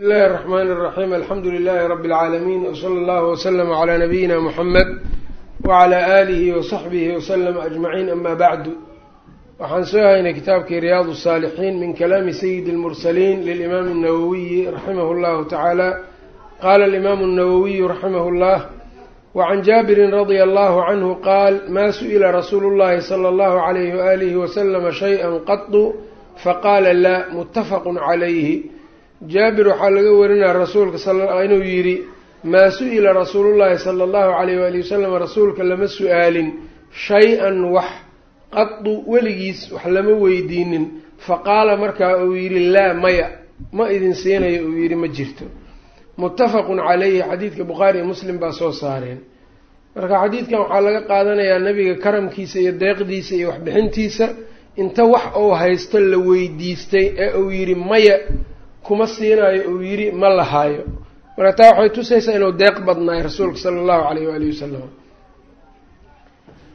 bismillahi raxmaani raxiim alxamdu lilaahi rabbi alcaalamiin wsala allahu waslama calaa nabiyina muxamed wacalaa aalihi wasaxbihi wasalam ajmaciin ama bacdu waxaan soo haynay kitaabkii riyaad saalixiin min kalaami sayidi lmursaliin lilimaami اnawowiyi raximahu llahu tacaala qaala alimaamu اnawowiyu raximah llah wacan jaabirin radia allahu canhu qaal maa su'ila rasuulu llahi sala allahu calayhi waalihi wasalama shay-an qadu faqaala laa muttafaqu calayhi jaabir waxaa laga warinaya rasuulka inuu yidhi maa su'ila rasuulullaahi sala allahu calayh waali wasalam rasuulka lama su'aalin shay-an wax qadu weligiis wax lama weydiinin. Faqaala markaa uu yidhi laa maya ma idin siinayo uu yidhi ma jirto. Muttafaqun calayhi xadiidka bukhaari iyo muslim baa soo saareen. Marka xadiidkan waxaa laga qaadanayaa nebiga karamkiisa iyo deeqdiisa iyo waxbixintiisa. Inta wax uu haysto la weydiistay ee uu yidhi maya kuma siinaayo uu yidhi ma lahaayo. Marka taa waxay tusaysaa inuu deeq badnaay rasuulka sala allahu calayh waalihi wasalam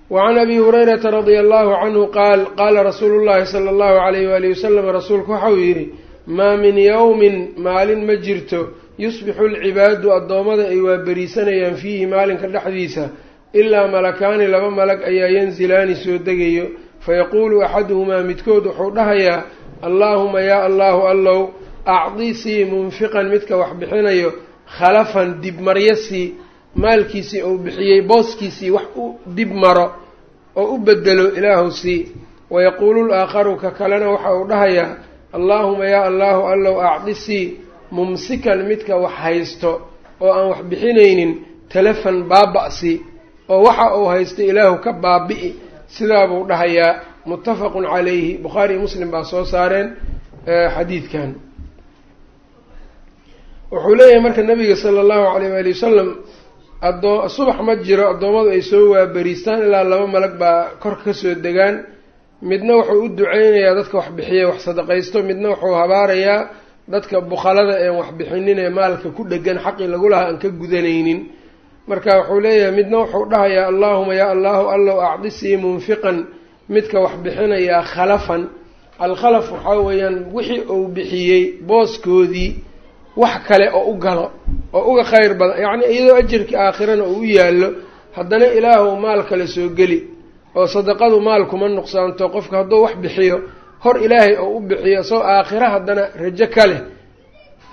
wa can abi hurayrata radia allahu canhu qaal qaala rasuulu llahi sala allahu calayh waalihi wasalam rasuulku waxau yidhi maa min yowmin maalin ma jirto yusbixu alcibaadu addoommada ay waaberiisanayaan fiihi maalinka dhexdiisa ilaa malakaani laba malag ayaa yanzilaani soo degayo fayaquulu axaduhumaa midkood wuxuu dhahayaa allaahuma yaa allahu allow acdi sii munfiqan midka wax bixinayo khalafan dibmaryo sii maalkiisii uu bixiyey booskiisii wax u dib maro oo u bedelo ilaahu sii wayaquulu laakharu ka kalena waxa uu dhahayaa allaahuma yaa allahu allow acdi sii mumsikan midka wax haysto oo aan wax bixinaynin talafan baaba-si oo waxa uu haysto ilaahu ka baabi'i sidaabuu dhahayaa muttafaqun calayhi bukhaari iyo muslim baa soo saareen xadiidkan wuxuu leeyahay marka nabiga sala allahu calayh waali wasalam adoo subax ma jiro addoommadu ay soo waaberiistaan ilaa laba malag baa korka ka soo degaan. Midna wuxuu u duceynayaa dadka wax bixiya wax sadaqaysto. Midna wuxuu habaarayaa dadka bukhalada een wax bixinin ee maalka ku dhegan xaqii lagu lahaa aan ka gudanaynin. Marka wuxuu leeyahay midna wuxuu dhahayaa allaahuma yaa allahu allow acdisii munfiqan midka wax bixinayaa khalafan alkhalaf waxaa weeyaan wixii uu bixiyey booskoodii wax kale oo u galo oo uga khayr badan. Yacni iyadoo ajarkii aakhirana uu u yaallo haddana ilaahu maal kale soo geli oo sadaqadu maal kuma nuqsaanto qofka hadduu wax bixiyo hor ilaahay oo u bixiyo soo aakhira haddana rajo ka leh.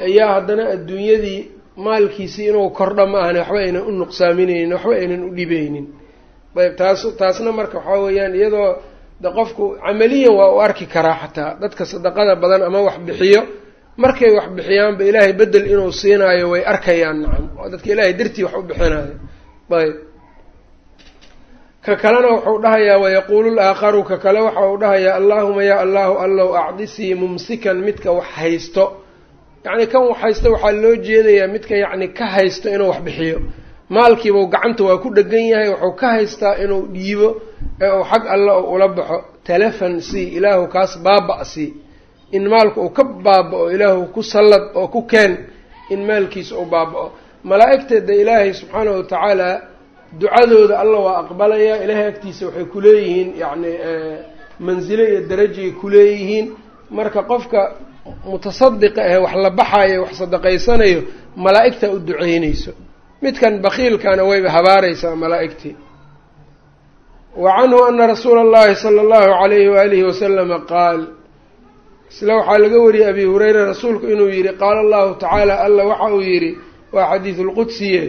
Ayaa haddana adduunyadii maalkiisii inuu kordho ma ahane waxba aynan u nuqsaaminaynin waxba aynan u dhibeynin ayb taas taasna marka waxaa weeyaan iyadoo de qofku camaliyan waa u arki karaa xataa. Dadka sadaqada badan ama wax bixiyo markay wax bixiyaanba ilaahay bedel inuu siinaayo way arkayaan nacam. Oo dadka ilaahay dartii wax u bixinayo ayb. Ka kalena wuxuu dhahayaa wayaquulu laakharu ka kale waxa uu dhahayaa allaahuma yaa allahu allow acdisii mumsikan midka wax haysto. Yacni kan wax haysto waxaa loo jeedayaa midka yacni ka haysto inuu wax bixiyo. Maalkiibau gacanta waa ku dhegan yahay wuxuu ka haystaa inuu dhiibo ee uu xag alle u ula baxo. Talafan si ilaahu kaas baaba-si in maalku uu ka baaba-o ilaahu ku sallad oo ku keen in maalkiisa uu baaba-o. Malaa-igteeda ilaahay subxaanahu watacaala ducadooda alla waa aqbalayaa ilaahay agtiisa waxay kuleeyihiin yacni mansilo iyo darajay kuleeyihiin marka qofka mutasadiqa ahe wax la baxayo wax sadaqaysanayo malaa-igtaa u duceynayso. Midkan bakiilkana wayba habaaraysaa malaa-igtii wa canhu ana rasuula allahi sala allahu calayhi waalihi wasalama qaal isla waxaa laga wariyey abi hureyra rasuulku inuu yidhi qaala allahu tacaala alla waxa uu yidhi waa xadiidu lqudsiye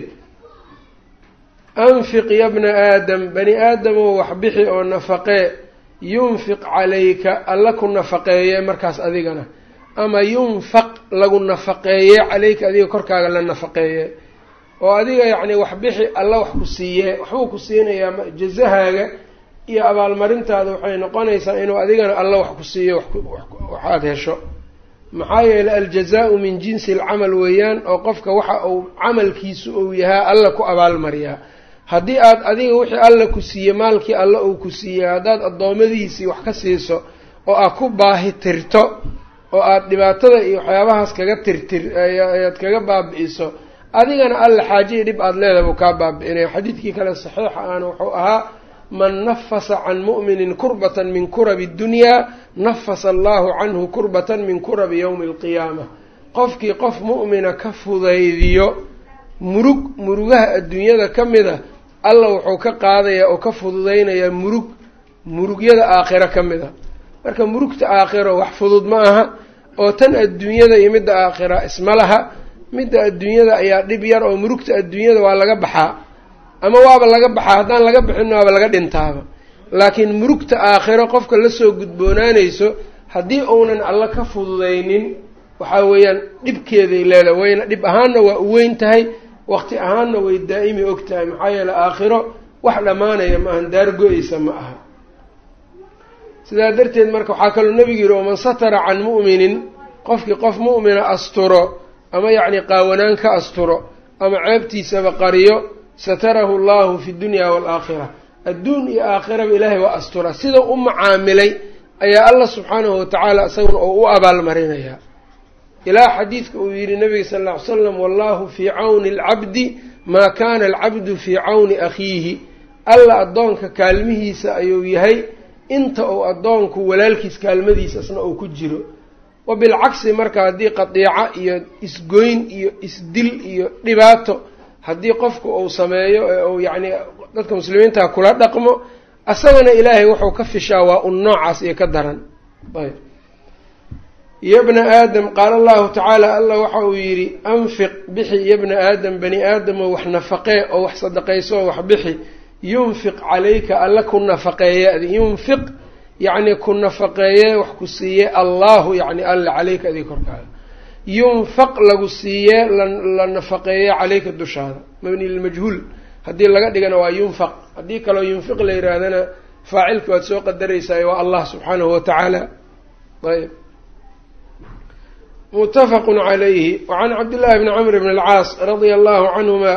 anfiq ya bna aadam bani aadamow wax bixi oo nafaqee yunfiq calayka alla ku nafaqeeye markaas adigana ama yunfaq lagu nafaqeeye calayka adiga korkaaga la nafaqeeye oo adiga yacni wax bixi alla wax ku siiye waxbuu ku siinayaa jazahaaga iyo abaalmarintaada waxay noqonaysaa inuu adigana alla wax ku siiyo waxaad hesho. Maxaa yeelay aljazaau min jinsi alcamal weeyaan oo qofka waxa uu camalkiisu uu yahaa alla ku abaalmariyaa. Haddii aad adiga wixii alla ku siiye maalkii alla uu ku siiyey haddaad addoommadiisii wax ka siiso oo aad ku baahi tirto oo aada dhibaatada iyo waxyaabahaas kaga tirtir ayaad kaga baabi'iso adigana alla xaaje dhib aada leedahay buu kaa baabi'inaya. Xadiidkii kale saxiixa ahna wuxuu ahaa man nafasa can mu'minin kurbatan min kurabi ddunyaa nafasa allahu canhu kurbatan min kurabi yowmi alqiyaama qofkii qof mu'mina ka fudaydiyo murug murugaha adduunyada ka mid a alla wuxuu ka qaadayaa oo ka fududaynayaa murug murugyada aakhiro ka mid a marka murugta aakhiro wax fudud ma aha oo tan adduunyada iyo midda aakhira isma laha midda adduunyada ayaa dhib yar oo murugta adduunyada waa laga baxaa ama waaba laga baxaa haddaan laga bixin waaba laga dhintaaba. Laakiin murugta aakhiro qofka la soo gudboonaanayso haddii uunan alla ka fududaynin waxaa weeyaan dhibkeeday leedahay. Wayna dhib ahaanna waa u weyn tahay waqti ahaanna way daa'imi og tahay. Maxaa yeeley aakhiro wax dhammaanaya ma ahan daar go-eysa ma aha. Sidaa darteed marka waxaa kaloo nebigu yihi waman satara can mu'minin qofkii qof mu'mina asturo ama yacni qaawanaan ka asturo ama ceebtiisaba qariyo satarahu allahu fi dunya waalaakhira adduun iyo aakhiraba ilaahay waa astura sida u macaamilay ayaa allah subxaanahu watacaala isaguna oo u abaalmarinayaa ilaa xadiidka uu yidhi nabiga sal alla ly slam wallahu fii cawni alcabdi maa kaana alcabdu fii cawni akhiihi alla addoonka kaalmihiisa ayuu yahay inta uu addoonku walaalkiis kaalmadiisasna uu ku jiro wa bilcagsi marka haddii qadiico iyo isgoyn iyo isdil iyo dhibaato haddii qofku uu sameeyo ee uu yacni dadka muslimiinta kula dhaqmo asagana ilaahay wuxuu ka fishaa waa un noocaas iyo ka daran. Ayb. Ya bna aadam qaala allahu tacaala allah waxa uu yidhi anfiq bixi ya bna aadam bani aadamoo wax nafaqee oo wax sadaqayso oo wax bixi. Yunfiq calayka alla ku nafaqeeye adi yunfiq yacni ku nafaqeeye wax ku siiye allahu yacni alla caleyka adii korkaaga yunfaq lagu siiye la nafaqeeye caleyka dushaada. Mabni lmajhuul haddii laga dhigana waa yunfaq. Haddii kaloo yunfiq la yihaahdana faacilka waad soo qadaraysaa waa allah subxaanahu watacaala ayb mutafaqu calayhi. Wacan cabdillahi bni camr bn alcaas radia allahu canhuma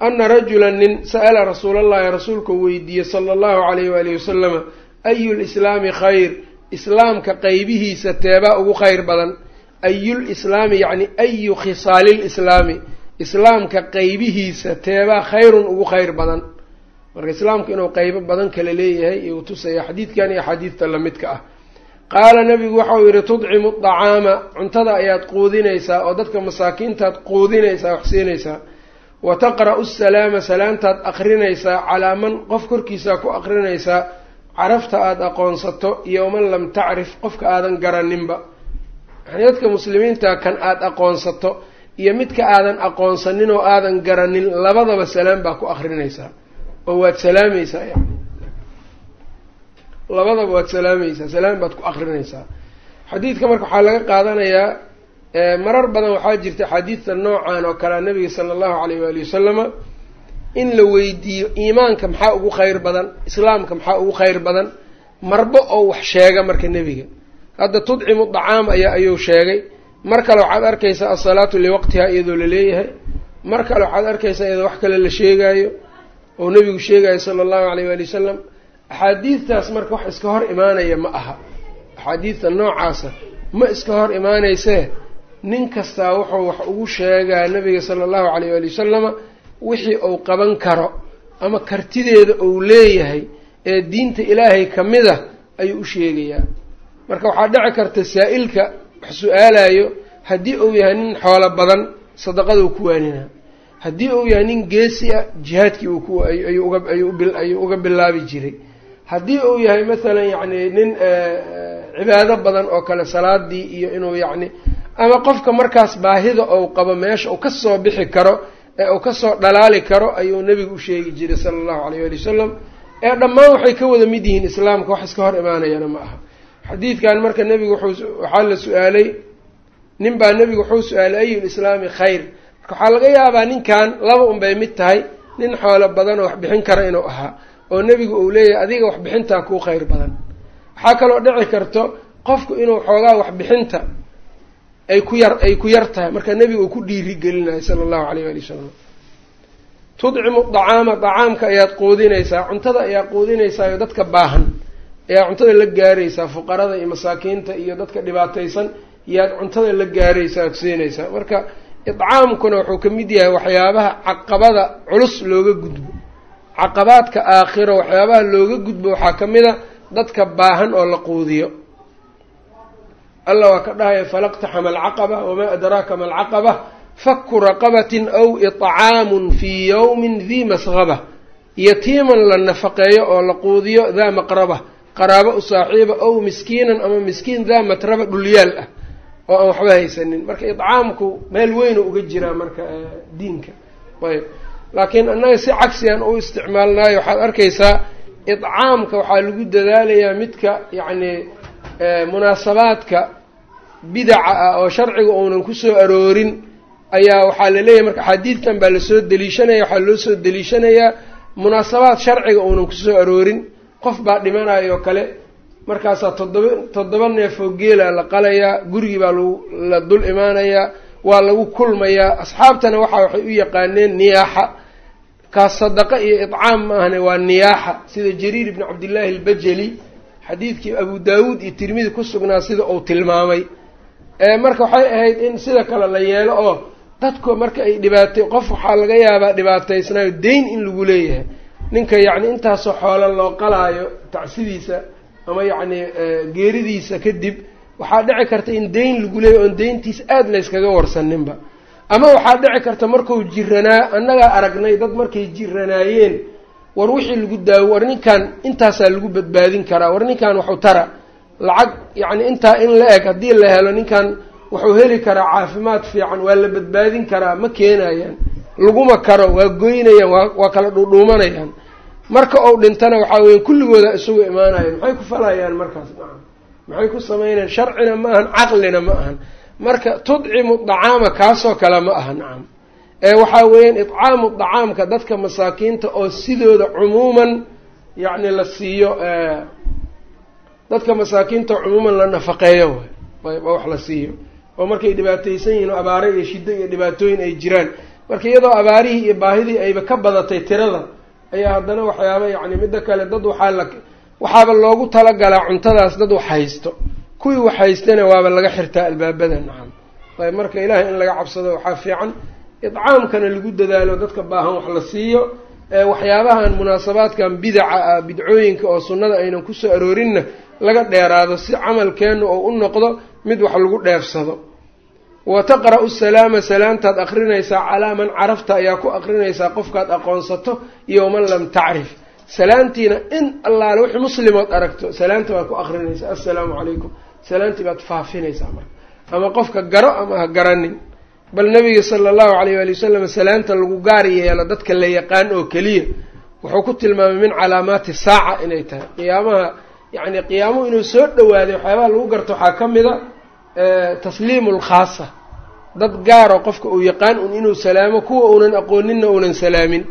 ana rajula nin sa'ala rasuula allahi rasuulka weydiiyey sala allahu alayh waalihi wasalama ayu lislaami khayr? Islaamka qeybihiisa teebaa ugu kheyr badan ayulislaami yacni ayu khisaali lislaami islaamka qeybihiisa teebaa khayrun ugu kheyr badan. Marka islaamku inuu qeybo badan kala leeyahay iyuu tusaya xadiidkan iyo axaadiidta lamidka ah. Qaala nabigu waxau yihi tudcimu dacaama cuntada ayaad quudinaysaa oo dadka masaakiintaad quudinaysaa wax siinaysaa. Wa taqra'u salaama salaamtaad aqrinaysaa calaa man qof korkiisaa ku aqrinaysaa carafta aada aqoonsato iyo man lam tacrif qofka aadan garaninba yani dadka muslimiinta kan aada aqoonsato iyo midka aadan aqoonsanin oo aadan garanin labadaba salaam baa ku aqrinaysaa oo waad salaamaysaa yani labadaba waad salaamaysaa salaam baad ku aqrinaysaa xadiidka marka waxaa laga qaadanayaa marar badan waxaa jirta xadiidta noocan oo kalea nabiga sala allahu alayh waali wasalama in la weydiiyo iimaanka maxaa ugu kheyr badan islaamka maxaa ugu kheyr badan marba oo wax sheega marka nebiga hadda tudcimu dacaam ayaa ayuu sheegay. Mar kale waxaad arkaysaa asalaatu liwaqtiha iyadoo la leeyahay. Mar kale waxaad arkaysaa iyadoo wax kale la sheegaayo oo nebigu sheegayo sala allahu alayh waali wasalam axaadiidtaas marka wax iska hor imaanaya ma aha. Axaadiidta noocaasa ma iska hor imaaneysee nin kastaa wuxuu wax ugu sheegaa nabiga sala allahu alayh waali wasalama wixii uu qaban karo ama kartideeda uu leeyahay ee diinta ilaahay ka mid a ayuu u sheegayaa marka waxaa dhici karta saa-ilka wax su'aalayo haddii uu yahay nin xoolo badan sadaqaduu ku waaninaa haddii uu yahay nin geesi ah jihaadkii uu ayuu uga bilaabi jiray. Haddii uu yahay masalan yacni nin cibaado badan oo kale salaadii iyo inuu yacni ama qofka markaas baahida ou qabo meesha uu ka soo bixi karo ee uu ka soo dhalaali karo ayuu nebigu u sheegi jiray sala allahu alayh wali wasalam ee dhammaan waxay ka wada mid yihiin islaamka wax iska hor imaanayana ma aha xadiidkan marka nebigu waxaa la su'aalay nin baa nebigu wuxuu su'aalay ayu lislaami khayr? Marka waxaa laga yaabaa ninkan laba un bay mid tahay nin xoolo badan oo wax bixin kara inuu ahaa oo nebigu uu leeyahay adiga waxbixintaa kuu kheyr badan. Waxaa kaloo dhici karto qofku inuu xoogaa waxbixinta ay ku yar ay ku yar tahay. Marka nebiga uu ku dhiiri gelinayo sala allahu alayh waali wasalam tudcimu dacaama dacaamka ayaad quudinaysaa cuntada ayaa quudinaysaa oo dadka baahan ayaa cuntada la gaaraysaa fuqarada iyo masaakiinta iyo dadka dhibaataysan iyaad cuntada la gaaraysaa ad siinaysaa marka idcaamkuna wuxuu ka mid yahay waxyaabaha caqabada culus looga gudbo. Caqabaadka aakhiro waxyaabaha looga gudbo waxaa ka mid a dadka baahan oo la quudiyo. Alla waa ka dhahaya falaqtaxama alcaqaba wamaa adraaka ma alcaqaba? Faku raqabatin aw iطcaamun fii yowmin dii masqaba yatiiman la nafaqeeyo oo la quudiyo daa maqraba qaraabo u saaxiiba ow miskiinan ama miskiin daa matraba dhulyaal ah oo aan waxba haysanin. Marka icaamku meel weynu uga jiraa marka diinka. Ayb. Laakiin annaga si cagsigan u isticmaalnaayo waxaad arkaysaa icaamka waxaa lagu dadaalayaa midka yacni munaasabaadka bidaca ah oo sharciga uunan ku soo aroorin. Ayaa waxaa la leeyahay marka axaadiidtan baa la soo deliishanaya waxaa loo soo deliishanayaa munaasabaad sharciga uunan ku soo aroorin qof baa dhimanayo kale markaasaa toddoba toddoba neefoo geela la qalayaa gurigii baa lagu la dul imaanayaa waa lagu kulmayaa asxaabtana waxa waxay u yaqaaneen niyaaxa. Kaas sadaqa iyo idcaam ma ahne waa niyaaxa. Sida jariir ibni cabdillaahi albajali xadiidkii abu daawuud iyo tirmidi ku sugnaa sida uu tilmaamay. Marka waxay ahayd in sida kale la yeelo oo dadku marka ay dhibaatay qof waxaa laga yaabaa dhibaataysnaayo dayn in lagu leeyahay ninka yacni intaasoo xoolo loo qalaayo tacsidiisa ama yacni geeridiisa kadib waxaa dhici karta in dayn lagu leeyahy oon dayntiisa aada layskaga warsaninba. Ama waxaa dhici karta marku jiranaa annagaa aragnay dad markay jiranaayeen war wixii lagu daawo war ninkan intaasaa lagu badbaadin karaa war ninkan waxu tara. Lacag yacni intaa in la eg haddii la helo ninkan wuxuu heli karaa caafimaad fiican waa la badbaadin karaa ma keenayaan laguma karo waa goynayaan waa kala dhuudhuumanayaan marka ou dhintana waxaa weya kulligooda isugu imaanayaan. Maxay ku falayaan markaas? Nacam maxay ku sameynayaan sharcina ma ahan caqlina ma ahan. Marka tudcimu dacaama kaasoo kale ma aha nacam ee waxaa weeyaan idcaamu dacaamka dadka masaakiinta oo sidooda cumuuman yacni la siiyo dadka masaakiinta cumuuman la nafaqeeyo way wax la siiyo. Oo markay dhibaataysan yihiin oo abaare iyo shiddo iyo dhibaatooyin ay jiraan marka iyadoo abaarihii iyo baahidii ayba ka badatay tirada ayaa haddana waxyaaba yacni midda kale dad waxaa la waxaaba loogu talagalaa cuntadaas dad wax haysto. Kuwii wax haystana waaba laga xirtaa albaabada nacam. Ayb marka ilaahay in laga cabsado waxaa fiican idcaamkana lagu dadaalo dadka baahan wax la siiyo. Waxyaabahan munaasabaadkan bidaca ah bidcooyinka oo sunnada aynan ku soo aroorinna laga dheeraado si camalkeenna oo u noqdo mid wax lagu dheefsado wa taqra-u salaama salaamtaad akrinaysaa calaa man carafta ayaa ku akrinaysaa qofkaad aqoonsato iyo man lam tacrif. Salaamtiina in allaale wixii muslimood aragto salaamta baad ku akrinaysaa assalaamu calaykum. Salaamtii baad faafinaysaa marka. Ama qofka garo ama ha garanin. Bal nabiga sala allahu alayh waali wasalam salaamta lagu gaar yeelo dadka la yaqaan oo keliya. Wuxuu ku tilmaamay min calaamaati saaca inay tahay. Qiyaamaha yacni qiyaamuhu inuu soo dhawaaday waxyaabaha lagu garto waxaa ka mid a tasliimu lkhaasa dad gaaro qofka uu yaqaan un inuu salaamo kuwa uunan aqooninna uunan salaamin.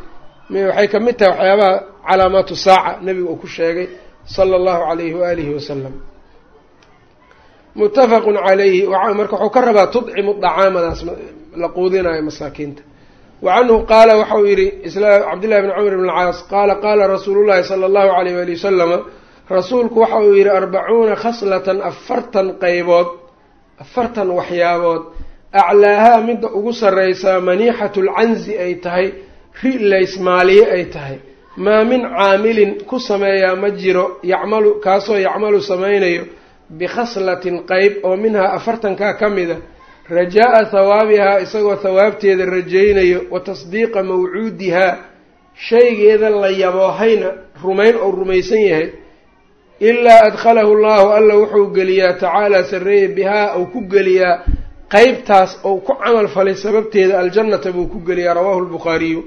Waxay ka mid tahay waxyaabaha calaamaatu saaca nabiga uu ku sheegay sala allahu alayhi waalihi wasalam muttafaqun calayhi marka wuxuu ka rabaa tudcimu dacaamadaas la quudinayo masaakiinta. Wa canhu qaala waxau yihi cabdillahi bni cumr bn alcaas qaala qaala rasuulu llahi sala allahu alayh waali wasalama rasuulku waxa uu yihi arbacuuna khaslatan afartan qaybood afartan waxyaabood aclaahaa midda ugu sarreysaa maniixatu lcanzi ay tahay ri laysmaaliye ay tahay. Maa min caamilin ku sameeyaa ma jiro yacmalu kaasoo yacmalu samaynayo bikhaslatin qeyb oo minhaa afartankaa ka mida rajaa-a hawaabihaa isagoo hawaabteeda rajaynayo wa tasdiiqa mawcuudihaa shaygeeda la yaboohayna rumayn ou rumaysan yahay ilaa adkhalahu llahu alla wuxuu geliyaa tacaalaa sarreeye bihaa ou ku geliyaa qeybtaas ou ku camal falay sababteeda aljannata buu ku geliyaa rawaahu lbukhaariyu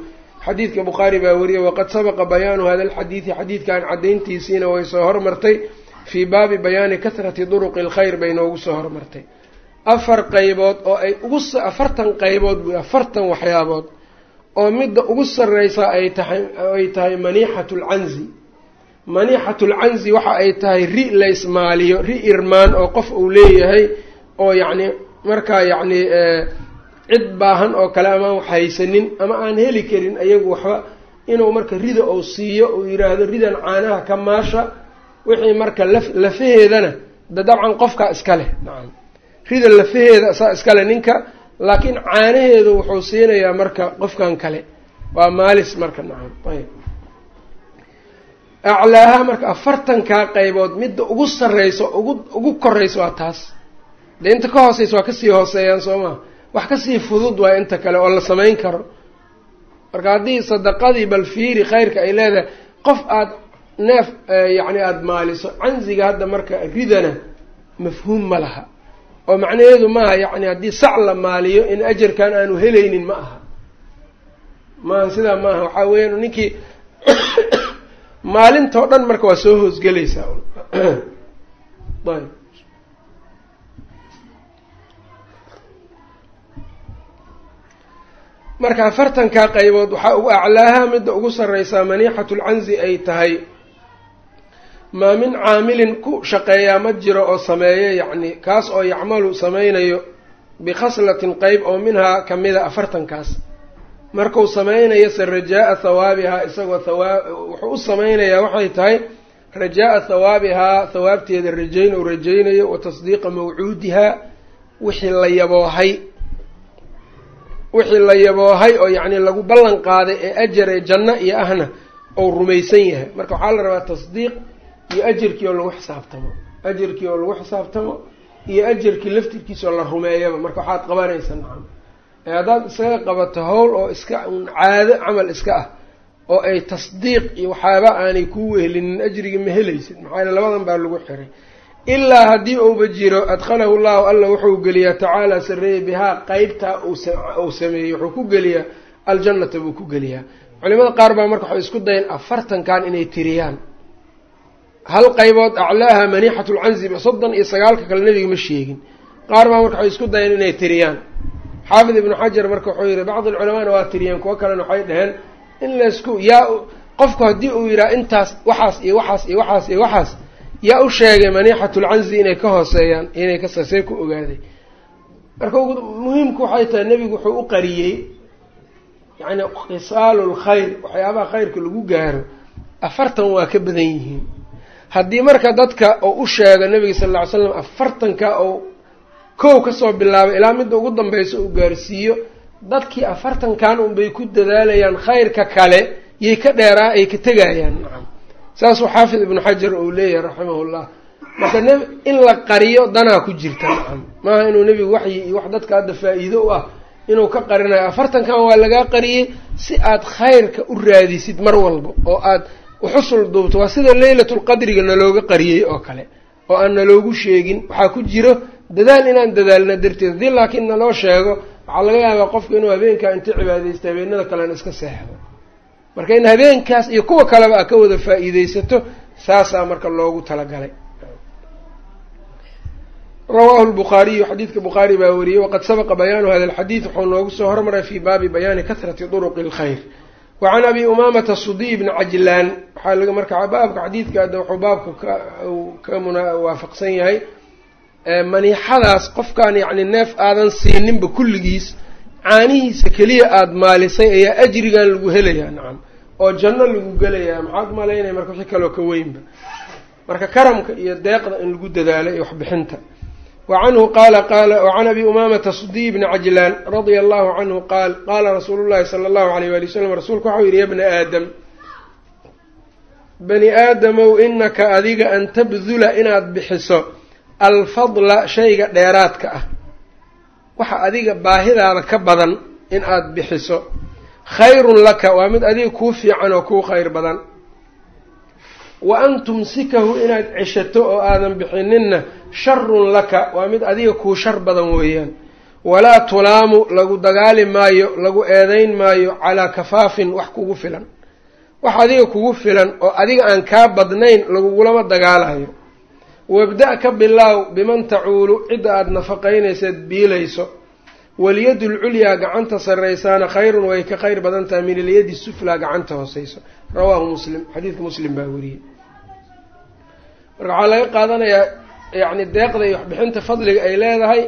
xadiidka bukhaari baa wariyay waqad sabaqa bayaanu hada alxadiidi xadiidkan caddayntiisiina way soo hormartay fii baabi bayaani kasrati duruqi alkhayr bay noogu soo hormartay afar qaybood oo ay ugu afartan qaybood buy afartan waxyaabood oo midda ugu sarreysa ay tahay ay tahay maniixatu lcanzi maniixatu lcanzi waxa ay tahay ri laysmaaliyo ri irmaan oo qof uu leeyahay oo yacni markaa yacni cid baahan oo kale amaan wax haysanin ama aan heli karin ayagu waxba inuu marka rida uu siiyo uu yidhaahdo ridan caanaha ka maasha wixii marka laf lafaheedana de dabcan qofkaa iska leh. Nacam. Rida lafaheeda saa iskale ninka laakiin caanaheedu wuxuu siinayaa marka qofkan kale. Waa maalis marka nacam. Ayb aclaaha marka afartankaa qaybood midda ugu sarreyso ugu ugu korayso waa taas. Dee inta ka hooseysa waa ka sii hooseeyaan soo maha wax ka sii fudud waa inta kale oo la samayn karo. Marka haddii sadaqadii bal fiiri khayrka ay leedahay qof aada neef yacni aada maaliso canziga hadda marka ridana mafhuum ma laha. Oo macnaheedu maaha yacni haddii sac la maaliyo in ajarkan aanu helaynin ma aha. Maaha sidaa maaha waxaa weeyaan ninkii maalintao dhan marka waa soo hoosgelaysaa ayb. Marka afartankaa qaybood waxaa ugu aclaaha midda ugu sarreysaa maniixatu lcanzi ay tahay. Maa min caamilin ku shaqeeyaa ma jiro oo sameeyo yacni kaas oo yacmalu sameynayo bikhaslatin qeyb oo minhaa kamida afartankaas markuu sameynayo se rajaa-a thawaabihaa isagoo thawaa wuxuu u sameynayaa waxay tahay rajaa-a thawaabihaa thawaabteeda rajayn uu rajaynayo wa tasdiiqa mawcuudihaa wixii la yaboohay. Wixii la yaboohay oo yacni lagu ballan qaaday ee ajar ee janno iyo ahna ou rumaysan yahay. Marka waxaa la rabaa tasdiiq iyo ajarkii oo lagu xisaabtamo. Ajarkii oo lagu xisaabtamo iyo ajarkii laftirkiisa oo la rumeeyaba. Marka waxaad qabanaysa nacam haddaad iskaga qabato howl oo iska un caado camal iska ah oo ay tasdiiq iyo waxaaba aanay kuu wehelinin ajrigii ma helaysid. Maxaa yaele labadan baa lagu xiray. Ilaa haddii uuba jiro adkhalahu llahu alla wuxuu geliyaa tacaala sareeye bihaa qeybtaa uu sameeyey wuxuu ku geliyaa aljannata buu ku geliyaa. Culimada qaar baa marka waxay isku dayeen afartankan inay tiriyaan. Hal qaybood aclaaha maniixatu lcanzi soddon iyo sagaalka kale nebiga ma sheegin. Qaar baa marka waxay isku dayeen inay tiriyaan xaafid ibnu xajar marka wuxuu yihi bacd alculamaana waa tiriyeen kuwo kalena waxay dhaheen in laysku yaa qofku haddii uu yidhaha intaas waxaas iyo waxaas iyo waxaas iyo waxaas yaa u sheegay maniixatu lcanzi inay ka hooseeyaan inay kasasee ku ogaaday. Marka muhiimku waxay tahay nebigu wuxuu u qariyey yacni khisaalu lkhayr waxyaabaha khayrka lagu gaaro afartan waa ka badan yihiin. Haddii marka dadka oo u sheego nebiga sal lla ly slam afartanka oo kow ka soo bilaabay ilaa midda ugu dambaysa uu gaarsiiyo dadkii afartankan unbay ku dadaalayaan khayrka kale yay ka dheeraa ay ka tegayaan nacam saasuu xaafid ibnu xajar uu leeyahay raximahullah. Marka in la qariyo danaa ku jirta. Nacam maaha inuu nebigu waxyi iyo wax dadka hadda faa-iido u ah inuu ka qarinayo afartankan waa lagaa qariyey si aad khayrka u raadisid mar walba oo aad uxusul duubto. Waa sida leylatulqadriga nalooga qariyey oo kale oo aan naloogu sheegin. Waxaa ku jiro dadaal inaan dadaalna darteed. Haddii laakiin naloo sheego waxaa laga yaabaa qofku inuu habeenkaa inta cibaadaysta habeenada kalena iska seexdo. Marka in habeenkaas iyo kuwa kaleba a ka wada faa-iideysato saasaa marka loogu talagalay. Rawaahu lbukhaariyu xadiidka bukhaari baa wariyey waqad sabaqa bayaanu hada alxadiid wuxuu noogu soo hormaray fii baabi bayaani kasrati duruqi اlkhayr wacan abi umaamata sudiy bni cajlaan waxaa laga marka baabka xadiidka ada wuxuu baabka ka ka muna waafaqsan yahay maniixadaas qofkaan yacni neef aadan siininba kulligiis caanihiisa keliya aada maalisay ayaa ajrigan lagu helayaa nacam oo janno lagu gelayaa. Maxaad malaynaya marka wixii kaloo ka weynba. Marka karamka iyo deeqda in lagu dadaalo iyo waxbixinta. Wa canhu qaala qaala wacan abi umaamata sudiy bni cajlaan radia allahu canhu qaal qaala rasuulu llahi sala allahu alayh wali wasalam rasuulku waxau yidhi ya bna aadam bani aadamow inaka adiga an tabdula inaad bixiso alfadla shayga dheeraadka ah. Waxa adiga baahidaada ka badan in aada bixiso. Khayrun laka waa mid adiga kuu fiican oo kuu khayr badan. Wa an tumsikahu inaad ceshato oo aadan bixininna sharun laka waa mid adiga kuu shar badan weeyaan. Walaa tulaamu lagu dagaali maayo lagu eedeyn maayo calaa kafaafin wax kugu filan. Wax adiga kugu filan oo adiga aan kaa badnayn lagugulama dagaalayo wabda' ka bilaaw biman tacuulu cidda aada nafaqaynaysaad biilayso walyadu lculyaa gacanta sarraysaana khayrun way ka khayr badan tahay min alyadi suflaa gacanta hooseyso rawaahu muslim xadiidka muslim baa weriyey marka waxaa laga qaadanayaa yacni deeqda iyo waxbixinta fadliga ay leedahay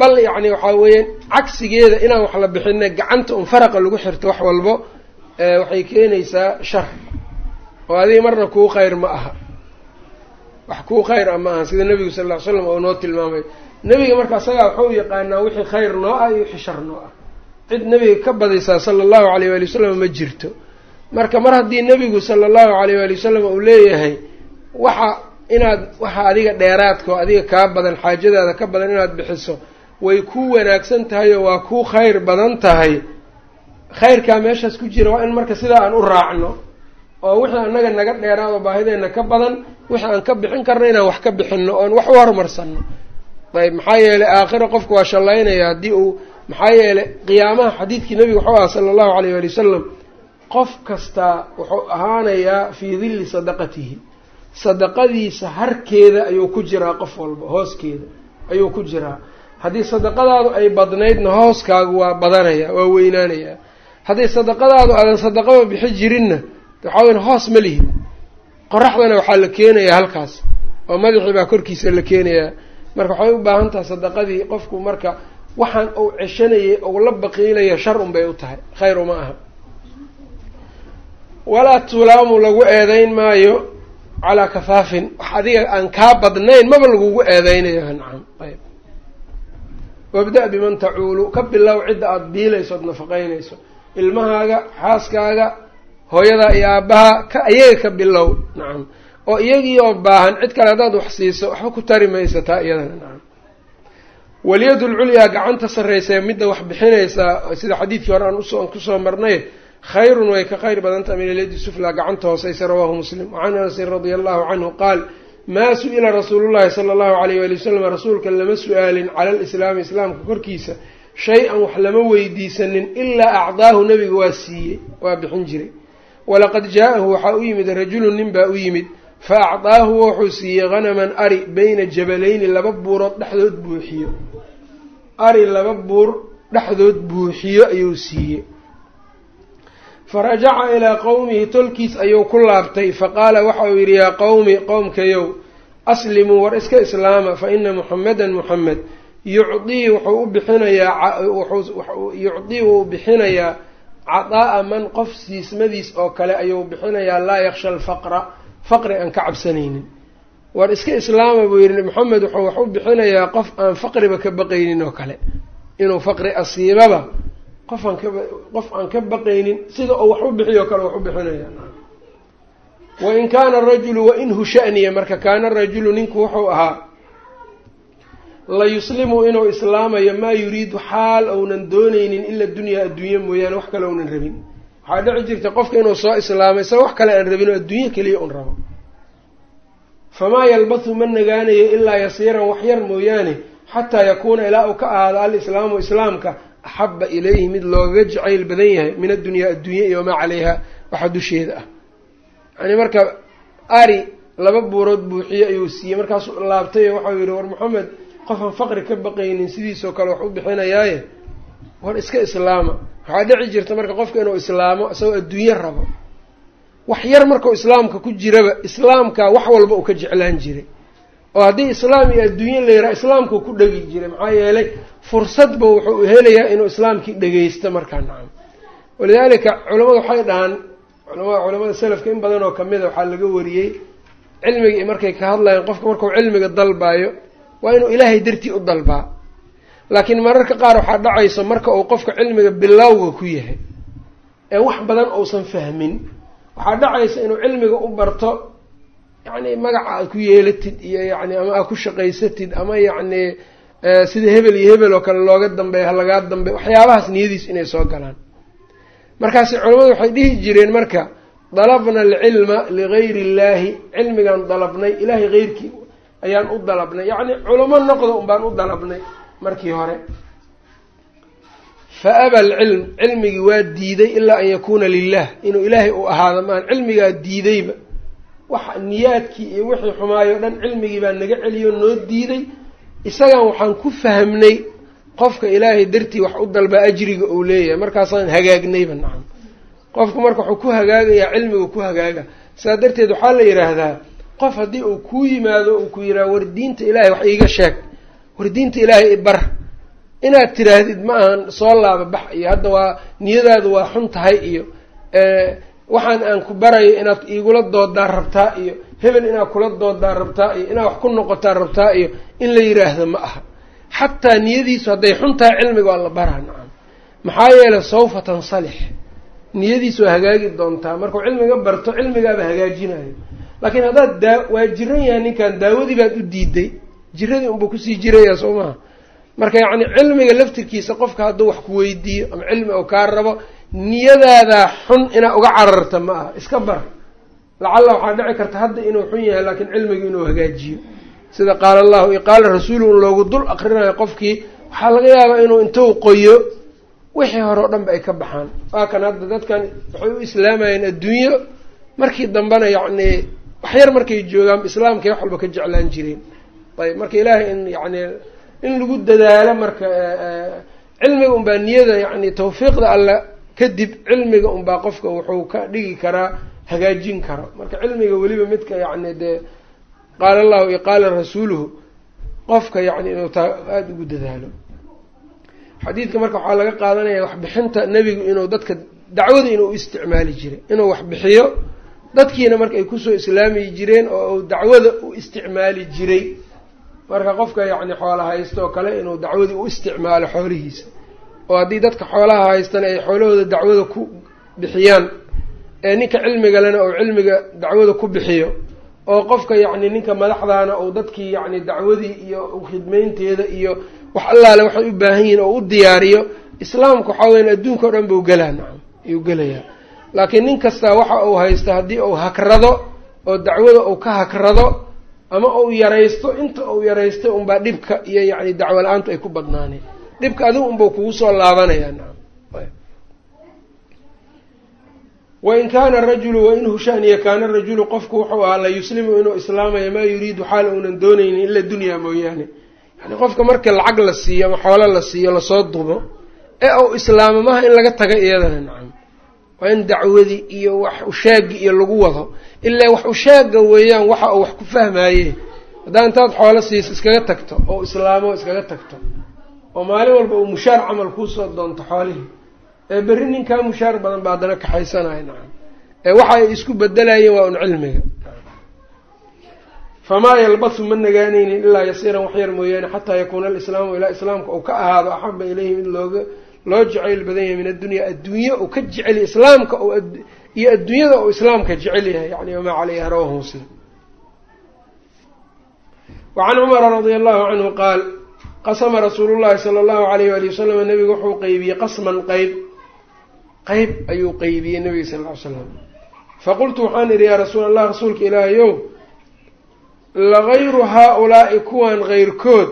bal yacni waxaa weeyaan cagsigeeda inaan wax la bixina gacanta un faraqa lagu xirto wax walbo waxay keenaysaa shar. Oo adiga marna kuu khayr ma aha wax kuu khayr a ma aha sida nebigu sal ll ly slam oo noo tilmaamay. Nebiga marka asagaa waxau yaqaanaa wixii khayr noo ah iyo wixii shar noo ah. Cid nebiga ka badaysaa sala allahu alayh waali wasalam ma jirto. Marka mar haddii nebigu sala allahu alayh waali wasalam uu leeyahay waxa inaad waxa adiga dheeraadka oo adiga kaa badan xaajadaada ka badan inaad bixiso way ku wanaagsan tahay oo waa ku khayr badan tahay. Khayrkaa meeshaas ku jira waa in marka sidaa aan u raacno oo wixii annaga naga dheeraado baahideenna ka badan wixii aan ka bixin karno inaan wax ka bixinno oon wax u horumarsanno. Ayb maxaa yeelay aakhira qofku waa shallaynaya haddii uu maxaa yeelay qiyaamaha xadiidkii nabiga wuxuu aha sala allahu alayh waali wasalam qof kastaa wuxuu ahaanayaa fii dilli sadaqatihi. Sadaqadiisa harkeeda ayuu ku jiraa qof walba hooskeeda ayuu ku jiraa. Haddii sadaqadaadu ay badnaydna hooskaagu waa badanaya waa weynaanayaa. Haddii sadaqadaadu aadan sadaqaba bixi jirinna waxaa weyn hoos ma lihid qoraxdana waxaa la keenayaa halkaas. Oo madaxii baa korkiisa la keenayaa. Marka waxay u baahan tahay sadaqadii qofku marka waxaan uu ceshanayay ou la baqiilaya shar un bay u tahay. Khayr uma aha. Walaa tulaamu lagu eedeyn maayo calaa kafaafin. Wax adiga aan kaa badnayn maba lagugu eedeynayo nacam. Ayb. Wabda biman tacuulu. Ka bilow cidda aada biilayso ood nafaqeynayso ilmahaaga xaaskaaga hooyadaa iyo aabbaha ka iyaga ka bilow. Nacam oo iyagii oo baahan cid kale haddaad wax siiso waxba ku tari maysa taa iyadana. Nacam walyadu lculyaa gacanta sarraysa midda wax bixinaysaa sida xadiidkii hore aan u soo ku soo marnay khayrun way ka khayr badanta min alyadi sufla gacanta hooseysa rawaahu muslim. Wacan anasin radia allahu canhu qaal maa su'ila rasuulullahi sala allahu alayh wali wasalam rasuulka lama su'aalin cala alislaami islaamka korkiisa shay-an wax lama weydiisanin ilaa acdaahu nebiga waa siiyey waa bixin jiray walaqad jaa-ahu waxaa u yimid rajulun nin baa u yimid fa acdaahu wuxuu siiyey hanaman ari beyna jabalayni laba buurood dhexdood buuxiyo. Ari laba buur dhexdood buuxiyo ayuu siiyey. Farajaca ilaa qowmihi tolkiis ayuu ku laabtay faqaala waxa uu yidhi yaa qowmi qowmkayow aslimuu war iska islaama fa ina muxamedan muxamed yucdii wuxuu u bixinayaa yucdii wuu bixinayaa cadaa-a man qof siismadiis oo kale ayuu bixinayaa laa yaksha alfaqra faqri aan ka cabsanaynin. War iska islaama buu yidhi maxamed wuxuu wax u bixinayaa qof aan faqriba ka baqaynin oo kale. Inuu faqri asiibaba qof aan ka qof aan ka baqaynin sida uu wax u bixiyo kale wax u bixinaya wain kaana rajulu wainhu shaniya marka kaana rajulu ninku wuxuu ahaa la yuslimu inuu islaamayo maa yuriidu xaal ounan doonaynin ila dunyaa adduunye mooyaane wax kale ounan rabin. Waxaa dhici jirta qofka inuu soo islaamay sa wax kale aan rabin oo adduunye keliya un rabo. Famaa yalbathu ma nagaanayo ilaa yasiiran wax yar mooyaane xataa yakuuna ilaa uu ka ahaado alislaamu islaamka axaba ilayhi mid loogaga jacayl badan yahay min addunyaa adduunye iyo wamaa calayha waxa dusheeda ah. Yani marka ari laba buurood buuxiye ayuu siiyey markaasuu laabtay oo waxau yihi war maxamed qofaan faqri ka baqaynin sidiisoo kale wax u bixinayaaye war iska islaama. Waxaa dhici jirta marka qofka inuu islaamo isagoo adduunye rabo. Wax yar markau islaamka ku jiraba islaamka wax walba uu ka jeclaan jiray. Oo haddii islaam iyo adduunye la yaraha islaamkuu ku dhegi jiray. Maxaa yeelay fursadba wuxuu helayaa inuu islaamkii dhegeysto markaa nacam walidaalika culamadu waxay dhahaan culama culamada selafka in badan oo kamida waxaa laga wariyey cilmiga markay ka hadlayaan qofka markuu cilmiga dalbaayo waa inuu ilaahay dartii u dalbaa. Laakiin mararka qaar waxaa dhacayso marka uu qofka cilmiga bilowga ku yahay ee wax badan uusan fahmin. Waxaa dhacaysa inuu cilmiga u barto yacni magaca aad ku yeelatid iyo yani ama aad ku shaqaysatid ama yacni sida hebel iyo hebel oo kale looga dambeeya halagaa dambeey waxyaabahaas niyadiis inay soo galaan. Markaasi culamadu waxay dhihi jireen marka dalabna alcilma ligayri illaahi cilmigaan dalabnay ilaahay heyrkii ayaan u dalabnay. Yacni culamo noqda un baan u dalabnay markii hore. Fa aba alcilm cilmigii waa diiday ilaa an yakuuna lilah inuu ilaahay u ahaado maan cilmigaa diidayba. Wax niyaadkii iyo wixii xumaayo dhan cilmigii baa naga celiyo noo diiday. Isagan waxaan ku fahmnay qofka ilaahay dartii wax u dalbaa ajriga uu leeyahay. Markaasaan hagaagnayba nacam. Qofku marka wuxuu ku hagaagayaa cilmigu ku hagaaga. Saa darteed waxaa la yidhaahdaa qof haddii uu kuu yimaado uu ku yidhaha war diinta ilaahay wax iiga sheeg. War diinta ilaahay ibar inaad tiraahdid ma ahan soo laaba bax iyo hadda waa niyadaadu waa xun tahay iyo waxaan aan ku barayo inaad iigula doodaa rabtaa iyo hebel inaad kula doodaa rabtaa iyo inaad wax ku noqotaa rabtaa iyo in la yidhaahdo ma aha. Xataa niyadiisu hadday xun tahay cilmiga waa la baraa nacam. Maxaa yeelay sawfa tansalix. Niyadiisu waa hagaagi doontaa. Markuu cilmiga barto cilmigaaba hagaajinayo laakiin haddaad daa waa jiran yahay ninkan daawadii baad u diiday. Jiradii unbuu ku sii jirayaa soo maha marka yacni cilmiga laftirkiisa qofka hadduu wax ku weydiiyo ama cilmi oo kaa rabo niyadaadaa xun inaa uga cararta ma aha. Iska bar. Lacalla waxaa dhici karta hadda inuu xun yahay laakiin cilmigu inuu hagaajiyo. Sida qaala allahu qaala rasuulu in loogu dul akrinayo qofkii waxaa laga yaabaa inuu intuu qoyo wixii hore o dhan ba ay ka baxaan. Waa kan hadda dadkan waxay u islaamayeen adduunyo. Markii dambena yacni waxyar markay joogaan islaamkay wax walba ka jeclaan jireen. Ayb marka ilaahay in yacni in lagu dadaalo marka cilmiga unbaa niyada yacni tawfiiqda alle kadib cilmiga unbaa qofka wuxuu ka dhigi karaa hagaajin karo. Marka cilmiga weliba midka yacni dee qaala allahu iyo qaala rasuuluhu qofka yacni inuu taa aada ugu dadaalo. Xadiidka marka waxaa laga qaadanaya waxbixinta nebigu inuu dadka dacwada inuu u isticmaali jiray inuu waxbixiyo dadkiina marka ay ku soo islaami jireen oo uu dacwada u isticmaali jiray marka qofka yacni xoola haysto oo kale inuu dacwadii u isticmaalo xoolihiisa. Oo haddii dadka xoolaha haystana ay xoolahooda dacwada ku bixiyaan ee ninka cilmigalena uu cilmiga dacwada ku bixiyo oo qofka yacni ninka madaxdaana uu dadkii yacni dacwadii iyo khidmeynteeda iyo wax allaale waxay u baahan yihiin oo u diyaariyo islaamka waxaa weyan adduunka o dhan buu gelaa nacam ayuu gelayaa laakiin nin kastaa waxa uu haysto haddii uu hakrado oo dacwada uu ka hakrado ama uu yaraysto inta uu yaraystay unbaa dhibka iyo yacni dacwo la'aantu ay ku badnaaneen. Dhibka adigu unbau kugu soo laabanayaa nacam wain kaana rajulu wain hushaaniya kaana rajulu qofku wuxuu ahaa la yuslimu inuu islaamaya maa yuriidu xaal uunan doonaynin ila dunyaa mooyaane. Yani qofka marka lacag la siiyo ama xoolo la siiyo la soo dubo ee uu islaamo maha in laga taga iyadana waa in dacwadii iyo wax ushaagi iyo lagu wado. Ilaa wax ushaaga weeyaan waxa uu wax ku fahmaaye. Haddaa intaad xoolo siiso iskaga tagto oo islaamo iskaga tagto oo maalin walba uu mushaar camal kuusoo doonto xoolihii ee berri ninkaa mushaar badan baa haddana kaxaysanaya nacam ee waxa ay isku bedelayeen waa un cilmiga. Famaa yalbasu ma nagaanaynin ilaa yasiiran wax yar mooyaane xataa yakuuna alislaamu ilaa islaamka uu ka ahaado axaba ilayhi mid looga loo jacayl badan yahay min addunya adduunye uu ka jeceliy islaamka iyo adduunyada uu islaamka jecel yahay yani wamaa caleyha rawahu muslim. Wacan cumara radia allahu canhu qaal qasama rasuulu llahi sala allahu alayh wali wasalam nabigu wuxuu qeybiyey qasman qeyb qeyb ayuu qeybiyey nabiga sal ly slam faqultu waxaan idhi yaa rasuul allah rasuulka ilaahayow lagayru haa-ulaa'i kuwan heyrkood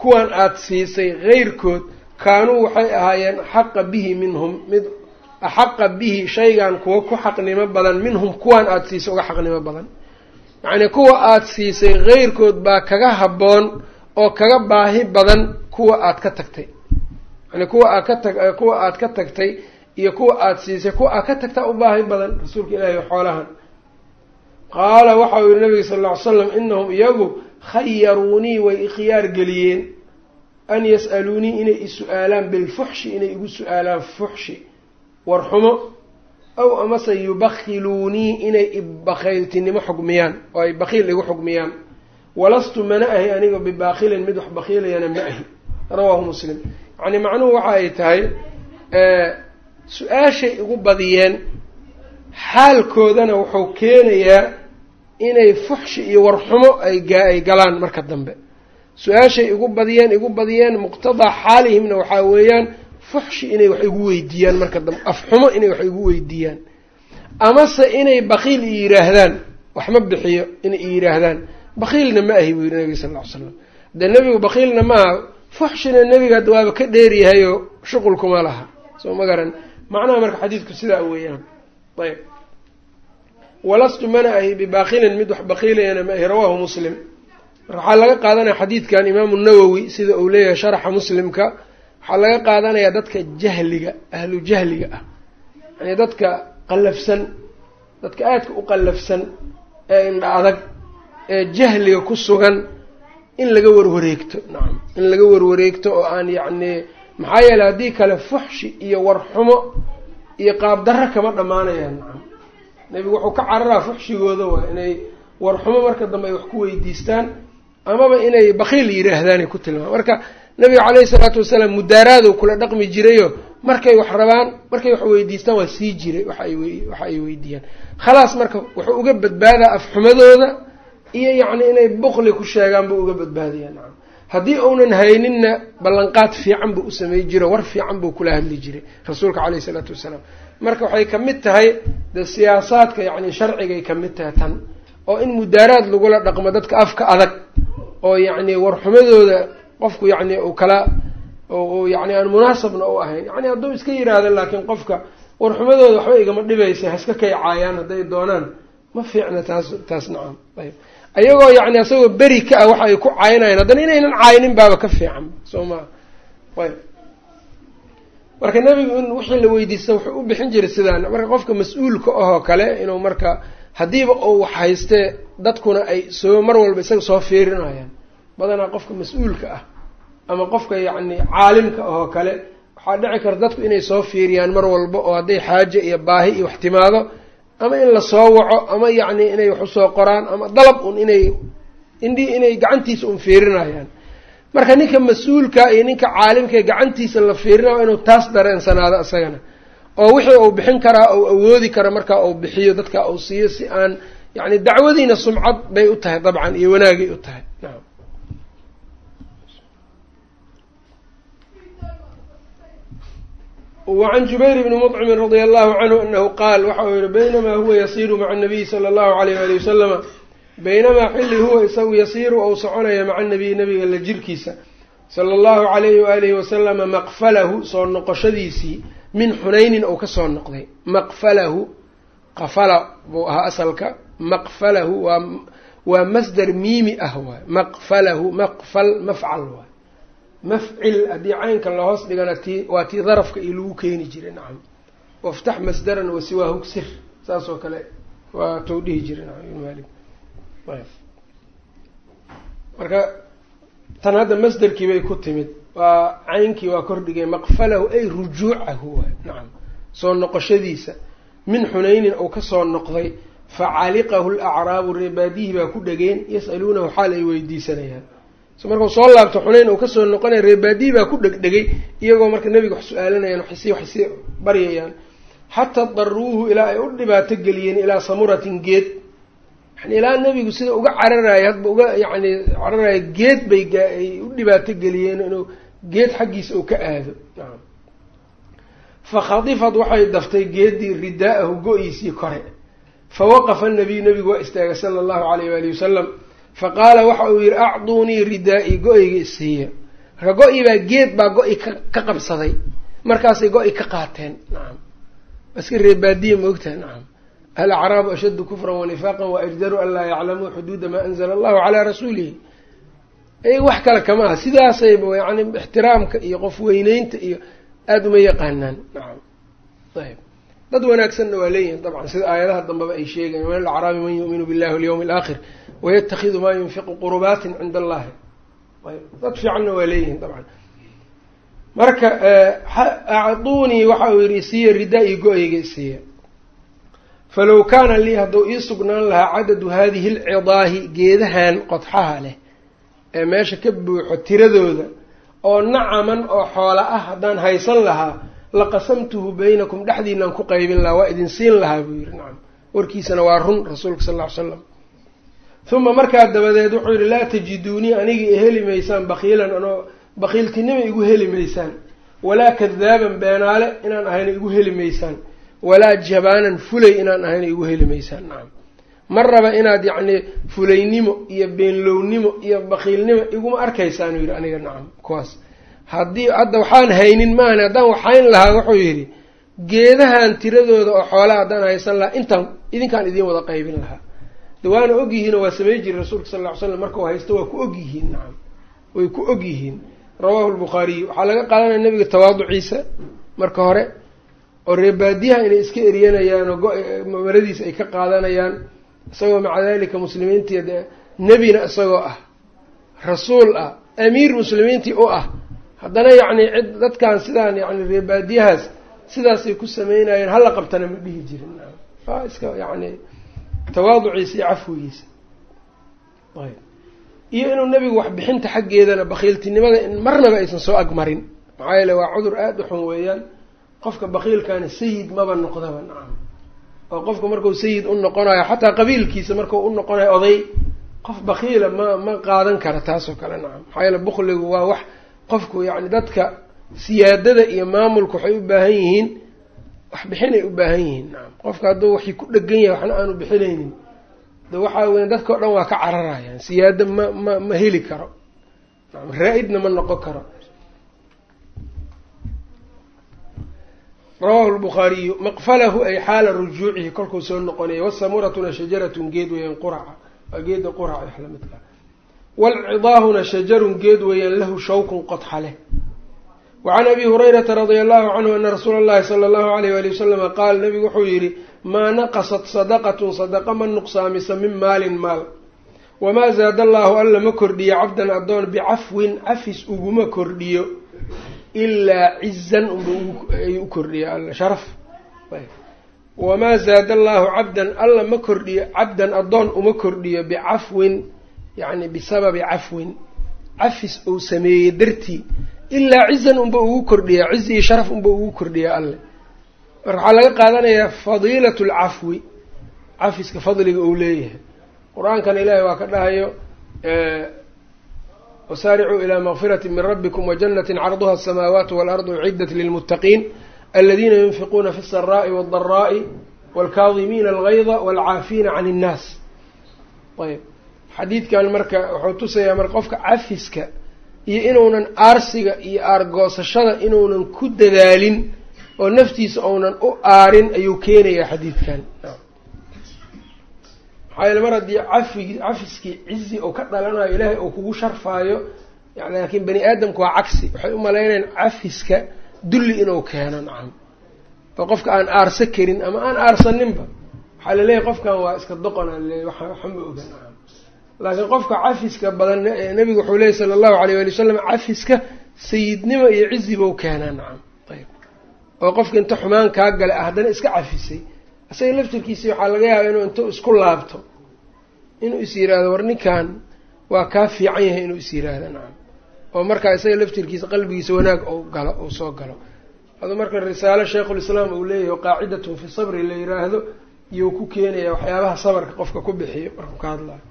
kuwan aada siisay heyrkood kaanuu waxay ahaayeen axaqa bihi minhum mid axaqa bihi shaygan kuwa ku xaqnimo badan minhum kuwan aada siisay uga xaqnimo badan. Yacnii kuwa aada siisay heyrkood baa kaga habboon oo kaga baahi badan kuwa aada ka tagtay. Yani kuwa aad ka tag kuwa aada ka tagtay iyo kuwa aada siisay kuwa aad ka tagtaa u baahi badan rasuulka ilaahi xoolahan. Qaala waxau yihi nabiga sal lla ly slam inahum iyagu khayaruunii way ikhyaar geliyeen an yas'aluunii inay is-u-aalaan bilfuxshi inay igu su'aalaan fuxshi. Warxumo aw amase yubakhiluunii inay ibakhayltinimo xugmiyaan oo ay bakhiil igu xugmiyaan. Walastu mana ahi aniga bibaakilin mid wax bakhiilayana ma ahi. Rawaahu muslim. Yacni macnuhu waxa ay tahay su'aashay igu badiyeen xaalkoodana wuxuu keenayaa inay fuxshi iyo warxumo ay galaan marka dambe. Su'aashay igu badiyeen igu badiyeen muqtadaa xaalihimna waxaa weeyaan fuxshi inay wax igu weydiiyaan marka dambe afxumo inay wax igu weydiiyaan. Amase inay bakiil i yidhaahdaan wax ma bixiyo inay i yidhaahdaan bakiilna ma ahi buu yihi nabiga sal ll ly slam dee nebigu bakiilna maaha fuxshina nebiga hadda waaba ka dheeryahayoo shuqulkuma laha. Soo ma garan. Macnaha marka xadiidku sidaa weeyaan. Ayb walastu mana ahi bibaakilin mid wax bakiilayana ma ahi rawaahu muslim. Waxaa laga qaadanaya xadiidkan imaamu nawowi sida uu leeyahay sharaxa muslimka. Waxaa laga qaadanayaa dadka jahliga ahlu jahliga ah. Yani dadka qallafsan dadka aadka u qallafsan ee indha adag ee jahliga ku sugan in laga warwareegto. Nacam in laga warwareegto oo aan yacni maxaa yeeley haddii kale fuxshi iyo warxumo iyo qaabdarro kama dhammaanayaan. Nacam nebigu wuxuu ka cararaa fuxshigooda waa inay warxumo marka dambe ay wax ku weydiistaan amaba inay bakiil yidhaahdaanay ku tilmaama marka nabiga caleyhi salaatu wasalaam mudaaraaduu kula dhaqmi jirayo markay wax rabaan markay wax weydiistaan waa sii jiray waxa ay weydiiyaan. Khalaas marka wuxuu uga badbaadaa afxumadooda iyo yacni inay bukli ku sheegaan buu uga badbaadaya nacam haddii uunan hayninna ballanqaad fiican buu u samey jiro war fiican buu kula hadli jiray rasuulka caleyhi isalaatu wassalaam marka waxay ka mid tahay de siyaasaadka yacni sharcigay ka mid tahay tan oo in mudaaraad lagula dhaqmo dadka afka adag oo yacni warxumadooda qofku yacni uu kala yani aan munaasabna u ahayn. Yani hadduu iska yiraahdo laakiin qofka warxumadooda waxba igama dhibaysa haska kay caayaan hadday doonaan ma fiicna taas taas nacam. Ayb ayagoo yani asagoo beri ka ah waxa ay ku caynayaan haddana inaynan caaynin baaba ka fiican. Soo maa ayb marka nebigu in wixii la weydiista wuxuu u bixin jiray sidaan marka qofka mas'uulka ahoo kale inuu marka haddiiba uu wax haystee dadkuna ay soo mar walba isaga soo fiirinayaan. Badanaa qofka mas'uulka ah ama qofka yacni caalimka ahoo kale waxaa dhici karta dadku inay soo fiiriyaan mar walba oo hadday xaaje iyo baahi iyo wax timaado ama in la soo waco ama yacni inay wax u soo qoraan ama dalab un inay indhi inay gacantiisa un fiirinayaan marka ninka mas'uulka iyo ninka caalimkae gacantiisa la fiirinayo inuu taas dareensanaado isagana oo wixii uu bixin karaa uu awoodi kara markaa uu bixiyo dadka uu siiyo si aan yacni dacwadiina sumcad bay u tahay dabcan iyo wanaagay u tahay. Nacam wacan jubayr bni mطcimi radia allahu canhu anahu qaal waxa uu yihi baynamaa huwa yasiiru maca nabiyi sala allahu alayh ali wasalama baynamaa xilli huwa isagu yasiiru ou soconaya maca nabiyi nabiga la jirkiisa sala allahu alayhi waalihi wasalama maqfalahu soo noqoshadiisii min xunaynin ou ka soo noqday. Maqfalahu qafala buu ahaa asalka maqfalahu waa waa masdar miimi ah waay. Maqfalahu maqfal mafcal waay. Mafcil haddii caynka lahoos dhigana ti waa tii darafka iyo lagu keeni jiray nacam. Waftax masdaran wasiwaahu sir saas oo kale waa tou dhihi jiray nacam ibn malik marka tan hadda masderkii bay ku timid. Waa caynkii waa kordhigay maqfalahu ay rujuucahu nacam. Soo noqoshadiisa. Min xunaynin ou ka soo noqday facaliqahu lacraabu reebaadihii baa ku dhegeen yas'aluunahu xaal ay weydiisanayaan. Markuu soo laabto xunayn uu ka soo noqonaya reebaadiyi baa ku dhegdhegay iyagoo marka nebiga wax su'aalanayaan waxsi waxsi baryayaan xataa daruuhu ilaa ay u dhibaato geliyeen ilaa samuratin geed yani ilaa nebigu sida uga cararaaya hadba uga yacni cararaya geed bay ay u dhibaato geliyeen inuu geed xaggiisa uu ka aado. Nacam fa khadifad waxay daftay geeddii ridaa-ahu go-iisii kore. Fa waqafa nabiyu nebigu waa istaagay sala allahu alayh waali wasalam faqaala waxa uu yihi acduunii ridaa-i go-yga isiiya marka go-i baa geed baa go-i ka ka qabsaday. Markaasay go-i ka qaateen. Nacam iska reebaadiya maogtaha nacam alacraabu ashaddu kufran wanifaaqan waajdaru an laa yaclamuu xuduuda maa anzala allahu calaa rasuulihi ayaga wax kale kama aha sidaasayba yani ixtiraamka iyo qof weyneynta iyo aada uma yaqaanaan nacam ayb dad wanaagsanna waa leeyihiin dabcan sida aayadaha dambeba ay sheegayan min alacraabi man yu'minu billahi walyawmi alaakhir wayatakidu maa yunfiqu qurbaatin cinda allahi dad fiicanna waa leeyihiin dabcan marka acduunii waxa uu yihi siiya ridaa-i go-yga siiya falow kaana lii hadduu ii sugnaan lahaa cadadu haadihi alcidaahi geedahan qodxaha leh ee meesha ka buuxo tiradooda oo nacaman oo xoola ah haddaan haysan lahaa laqasamtuhu baynakum dhexdiinaan ku qaybin lahaa waa idin siin lahaa buu yihi nacam warkiisana waa run rasuulka sal ly slam uma markaa dabadeed wuxuu yihi laa tajiduunii aniga iheli maysaan bakiilan anoo bakiiltinima igu heli maysaan. Walaa kadaaban beenaale inaan ahayna igu heli maysaan walaa jabaanan fulay inaan ahayna igu heli maysaan. Nacam ma raba inaad yacni fulaynimo iyo beenlownimo iyo bakiilnimo iguma arkaysaan uu yihi aniga nacam kuwaas. Haddii hadda waxaan haynin maahan haddaan waxayn lahaa wuxuu yidhi geedahan tiradooda oo xoolaa haddaan haysan lahaa intaan idinkaan idiin wada qaybin lahaa. De waana ogyihiin oo waa samey jiray rasuulka sal ll ly slam markau haysto waa ku ogyihiin nacam way ku ogyihiin rawaahu lbukhaariy waxaa laga qaadanaya nabiga tawaaduciisa marka hore oo reebaadiyaha inay iska eryanayaan oo go-maradiisa ay ka qaadanayaan isagoo maca dalika muslimiintii dee nebina isagoo ah rasuul ah amiir muslimiintii u ah. Haddana yacni cid dadkan sidaan yani reebaadiyahaas sidaasay ku sameynayeen hala qabtana ma dhihi jirin. A iska yani tawaaduciisa iyo cafwigiisa. Ayb. Iyo inuu nebigu waxbixinta xaggeedana bakiiltinimada in marnaba aysan soo agmarin maxaa yeele waa cudur aada u xun weeyaan qofka bakiilkaana sayid maba noqdaba nacam. Oo qofka markuu sayid u noqonayo xataa qabiilkiisa markuu u noqonayo oday qof bakiila ma ma qaadan kara taasoo kale nacam. Maxaa yeele bukligu waa wax qofku yacni dadka siyaadada iyo maamulka waxay u baahan yihiin wax bixinay u baahan yihiin nacam. Qofka hadduu waxii ku dhegan yahay waxna aanu bixinaynin. De waxaa weya dadka o dhan waa ka cararayaan siyaado ma ma ma heli karo. Nacam raa-idna ma noqon karo rawahu lbukhaariyu maqfalahu ay xaala rujuucihi kolkuu soo noqonaya wasamuratuna shajaratun geed weeyaan quraca waa geeda quraca wax lamidka waalcidaahuna shajarun geed weeyaan lahu shawkun qodxa leh. Wacan abi hurayrata radia allahu canhu ana rasuula allahi sala allahu alayh wali wasalama qaal nabigu wuxuu yidhi maa naqasat sadaqatun sadaqa ma nuqsaamisa min maalin maal. Wamaa zaada allaahu alla ma kordhiyo cabdan addoon bicafwin cafis uguma kordhiyo ilaa cizan unba u kordhiya alla sharaf wamaa zaada allaahu cabdan alla ma kordhiyo cabdan addoon uma kordhiyo bicafwin yacni bisababi cafwin cafis uu sameeyey dartii ilaa cizan unba ugu kordhiyaa cizi iyo sharaf unba ugu kordhiyaa alle marka waxaa laga qaadanayaa fadiilatu lcafwi cafiska fadliga uu leeyahay qur'aankana ilaahay waa ka dhahayo wasaaricuu ilaa makfirati min rabbikum wajanatin carduha asamaawaatu waalardu uciddat lilmuttaqiin aladiina yunfiquuna fi alsaraai waaldaraai waalkaadimiina algayda waalcaafiina can innaas ayb xadiidkan marka wuxuu tusayaa marka qofka cafiska iyo inuunan aarsiga iyo aargoosashada inuunan ku dadaalin oo naftiisa uunan u aarin ayuu keenayaa xadiidkan maxaa yeele mar haddii cafigi cafiskii cizi uu ka dhalanayo ilaahay uu kugu sharfaayo laakiin bani aadamku waa cagsi. Waxay u malaynayaan cafiska dulli inuu keeno nacam. Oo qofka aan aarsa karin ama aan aarsaninba waxaa la leeyahay qofkan waa iska doqona waxa ma oga nacam. Laakiin qofka cafiska badan nabigu wuxuu leeyay sala allahu alayh wali wasalam cafiska sayidnimo iyo cizi bau keenaa nacam. Ayb. Oo qofka inta xumaan kaa gala ah haddana iska cafisay. Isaga laftirkiisi waxaa laga yaaba inuu intuu isku laabto inuu is yiraahdo war ninkan waa kaa fiican yahay inuu is yiraahdo nacam oo markaa isaga laftirkiisa qalbigiisa wanaag ou galo uu soo galo. Adu marka risaalo sheikhulislaam uu leeyahay qaacidatun fi sabri la yiraahdo iyou ku keenaya waxyaabaha sabarka qofka ku bixiyo. Markuu ka hadlayo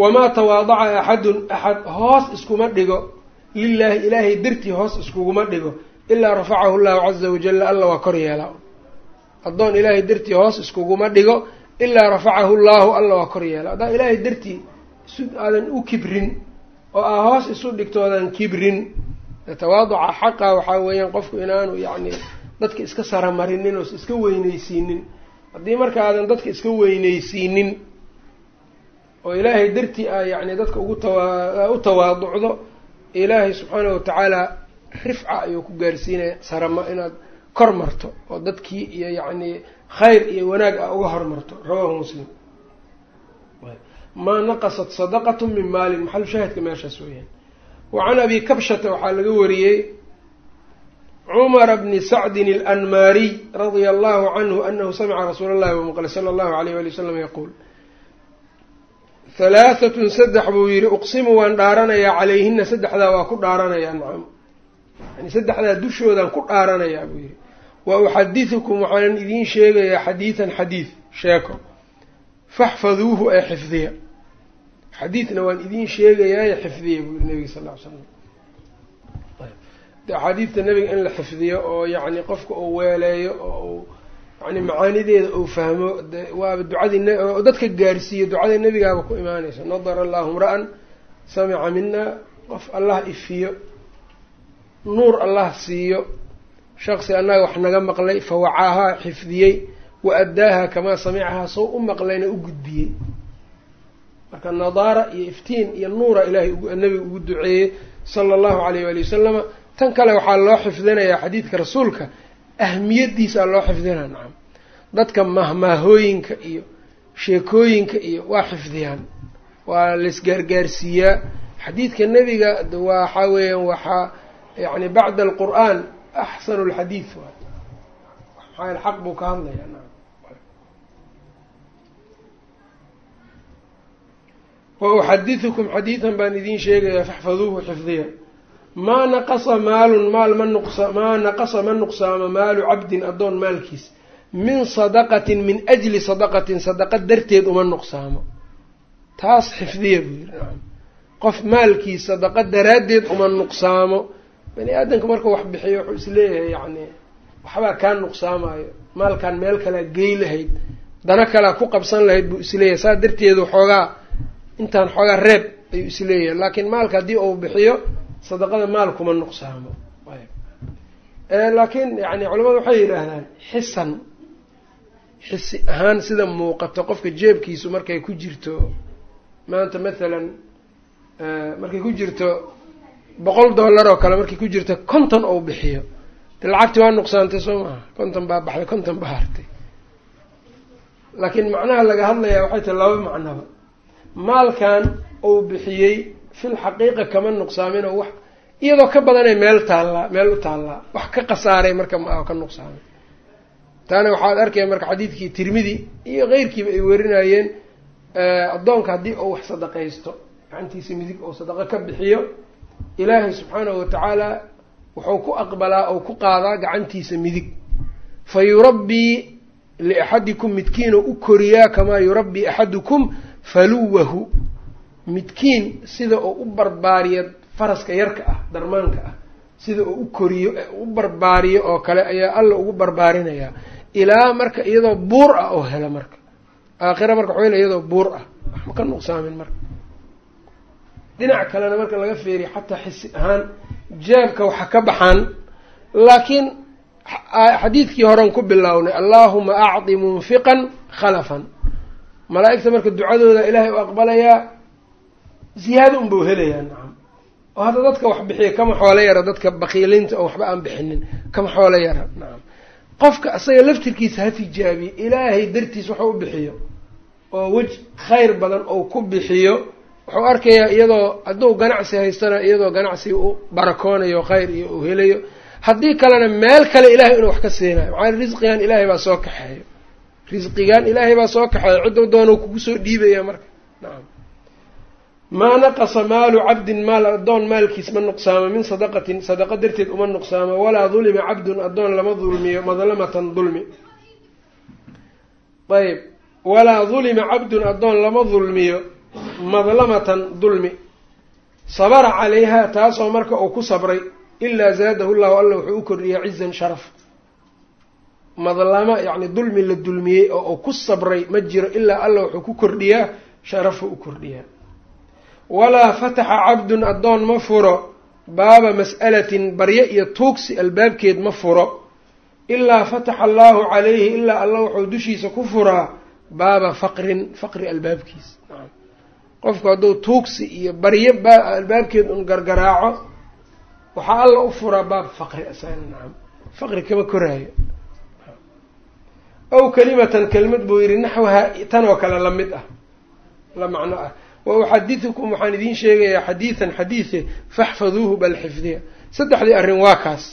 wamaa tawaadaca axadun axad hoos iskuma dhigo. Lilaahi ilaahay dartii hoos iskuguma dhigo. Ilaa rafacahu llahu caza wajalla alla waa kor yeelaa. Addoon ilaahay dartii hoos iskuguma dhigo ilaa rafacahu llaahu alla waa kor yeelaa haddaan ilaahay dartii isu aadan u kibrin oo aa hoos isu dhigtoodan kibrin. Tawaaduca xaqa waxaa weeyaan qofku inaanu yacni dadka iska saramarinin oo iska weyneysiinin haddii marka aadan dadka iska weyneysiinin oo ilaahay dartii a yacni dadka ugu tawa u tawaaducdo ilaahay subxaanahu watacaala rifca ayuu ku gaarsiinaya sarama inaad kor marto oo dadkii iyo yacni khayr iyo wanaag a uga hormarto. Rawahu muslim. Maa naqasat sadaqatu min maalin. Maxalu shaahidka meeshaas weeyaan? Wa can abi kabshata waxaa laga wariyey cumara bni sacdin alanmaariy radia allahu canhu anahu samica rasuula allahi wamaqle sala allahu alayh wali wasalam yaquul. Halaahatun saddex buu yihi uqsimu waan dhaaranayaa calayhina saddexdaa waa ku dhaaranayaa nacam yani saddexdaa dushoodaan ku dhaaranayaa buu yihi wa uxadidukum waxaanan idiin sheegayaa xadiidan xadiid. Sheeko. Faxfaduuhu ee xifdiya. Xadiidna waan idiin sheegayaaye xifdiya buu yihi nabiga sal ly slam axaadiidta nabiga in la xifdiyo oo yacni qofka uu weeleeyo oo uu yani macaanideeda uu fahmo waaba ducadii dadka gaarsiiyo ducada nebigaaba ku imaanaysa nadara allahu mra-an samica mina qof allah ifiyo nuur allah siiyo shaqsi annaga wax naga maqlay fawacaahaa xifdiyey wa addaaha kamaa samicahaa soo u maqlayna u gudbiyey. Marka nadaara iyo iftiin iyo nuura ilaahay nabiga ugu duceeyey sala allahu alayh waali wasalama tan kale waxaa loo xifdinayaa xadiidka rasuulka ahmiyadiisa loo xifdinaa nacam dadka mahmaahooyinka iyo sheekooyinka iyo waa xifdiyaan waa laisgaargaarsiiyaa xadiidka nebiga waxaa weeyaan waxaa yani bacda alqur'aan axsanu lxadiid waay maxaa xaq buu ka hadlayaa wa uxadidukum xadiidan baan idiin sheegayaa faxfaduuhu xifdiya maa naqasa maalun maal ma nuqsa maa naqasa ma nuqsaamo maalu cabdin addoon maalkiis min sadaqatin min ajli sadaqatin sadaqa darteed uma nuqsaamo taas xifdiya buu yiri qof maalkiis sadaqa daraaddeed uma nuqsaamo bani aadamka markuu wax bixiyo wuxuu is leeyahay yacni waxbaa kaa nuqsaamayo maalkan meel kalea gey lahayd dana kalea ku qabsan lahayd buu is leeyahay saa darteedu xoogaa intaan xoogaa reeb ayuu is leeyahay laakiin maalka haddii uu bixiyo sadaqada maal kuma nuqsaamo. Laakiin yani culamadu waxay yidhaahdaan xisan xisi ahaan sida muuqato qofka jeebkiisu markay ku jirto maanta mathalan markay ku jirto boqol dollar oo kale markay ku jirto konton ou bixiyo. De lacagti waa nuqsaantay soo maaha konton baa baxday konton baa hartay. Laakiin macnaha laga hadlayaa waxay tahay laba macnaba. Maalkan uu bixiyey fil xaqiiqa kama nuqsaamin oo wax iyadoo ka badanay meel taallaa meel u taallaa wax ka khasaaray marka ma ka nuqsaamay. Taana waxaad arkaya marka xadiidkii tirmidi iyo keyrkiiba ay werinayeen addoonka haddii uu wax sadaqaysto gacantiisa midig oo sadaqo ka bixiyo ilaahay subxaanahu watacaala wuxuu ku aqbalaa ou ku qaadaa gacantiisa midig. Fa yurabbii liaxadikum midkiinoo u koriyaa kamaa yurabbii axadukum faluwahu. Midkiin sida oo u barbaariya faraska yarka ah darmaanka ah sida oo u koriyo u barbaariyo oo kale ayaa alla ugu barbaarinayaa. Ilaa marka iyadoo buur ah oo hela marka. Aakhira marka hela iyadoo buur ah. Wax ma ka nuqsaamin marka dhinac kalena marka laga feeriya xataa xisi ahaan jeebka waxa ka baxaan laakiin xadiidkii horen ku bilownay allaahuma acdi munfiqan khalafan. Malaa-igta marka ducadooda ilaahay u aqbalayaa ziyaado unbau helayaa nacam oo hadda dadka wax bixiya kama xoolo yara dadka bakiiliinta oo waxba aan bixinin kama xoolo yara nacam qofka isaga laftirkiisa ha tijaabiye ilaahay dartiis waxuu u bixiyo oo wej khayr badan ou ku bixiyo wuxuu arkayaa iyadoo hadduu ganacsi haystana iyadoo ganacsiga u barakoonayo khayr iyo uu helayo. Haddii kalena meel kale ilahay inuu wax ka siinayo. Maxaa risqigan ilaahay baa soo kaxeeyo. Risqigan ilaahay baa soo kaxeeyo. Ciddou doona kugu soo dhiibaya marka. Nacam maa naqasa maalu cabdin maal addoon maalkiis ma nuqsaamo min sadaqatin sadaqa darteed uma nuqsaamo walaa dulima cabdun addoon lama dulmiyo madlamatan dulmi. Ayb walaa dulima cabdun addoon lama dulmiyo madlamatan dulmi. Sabara calayha taasoo marka uu ku sabray ilaa zaadahu llahu alla wuxuu u kordhiyaa cizan sharaf. Madlama yacni dulmi la dulmiyey oo uu ku sabray ma jiro ilaa alla wuxuu ku kordhiyaa sharafu u kordhiyaa. Walaa fataxa cabdun addoon ma furo. Baaba mas'alatin baryo iyo tuugsi albaabkeed ma furo. Ilaa fataxa allaahu calayhi ilaa alla wuxuu dushiisa ku furaa. Baaba faqrin faqri albaabkiis qofku hadduu tuugsi iyo baryo albaabkeed un gargaraaco waxaa alla u furaa baab faqri nacam faqri kama koraayo. Ow kalimatan kelimad buu yidhi naxwaha tan oo kale la mid ah la macno ah. Wa uxadidukum waxaan idiin sheegayaa xadiidan xadiide faxfaduuhu bal xifdiya. Saddexdii arrin waa kaas.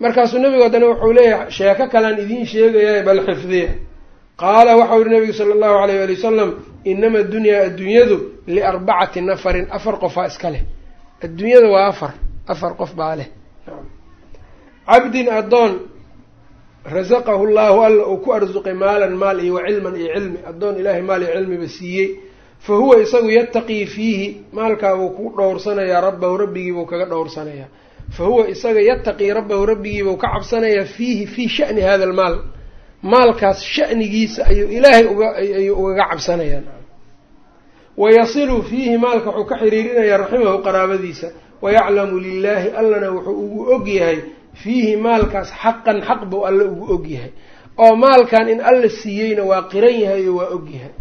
Markaasuu nebigu haddana wuxuu leeyahay sheeko kalean idiin sheegayaa bal xifdiya qaala waxau yihi nabigu sala allahu alayh ali wasalam inama dunyaa adduunyadu liarbacati nafarin. Afar qofaa iska leh. Adduunyada waa afar. Afar qof baa leh. Cabdin addoon rasaqahu llahu alla uu ku arsuqay maalan maal iyo wa cilman iyo cilmi. Addoon ilaahay maal iyo cilmiba siiyey. Fa huwa isagu yattaqii fiihi. Maalkaabuu ku dhowrsanayaa rabbahu rabbigiibuu kaga dhowrsanayaa fa huwa isaga yattaqii rabbahu rabbigiibuu ka cabsanayaa fiihi fii sha'ni hada almaal maalkaas sha'nigiisa ayuu ilaahay ayuu ugaga cabsanayaa wayasilu fiihi maalka wuxuu ka xiriirinayaa raximahu qaraabadiisa. Wayaclamu lilaahi allana wuxuu ugu og yahay fiihi maalkaas xaqan xaq buu alle ugu og yahay. Oo maalkan in alla siiyeyna waa qiran yahay oo waa og yahay.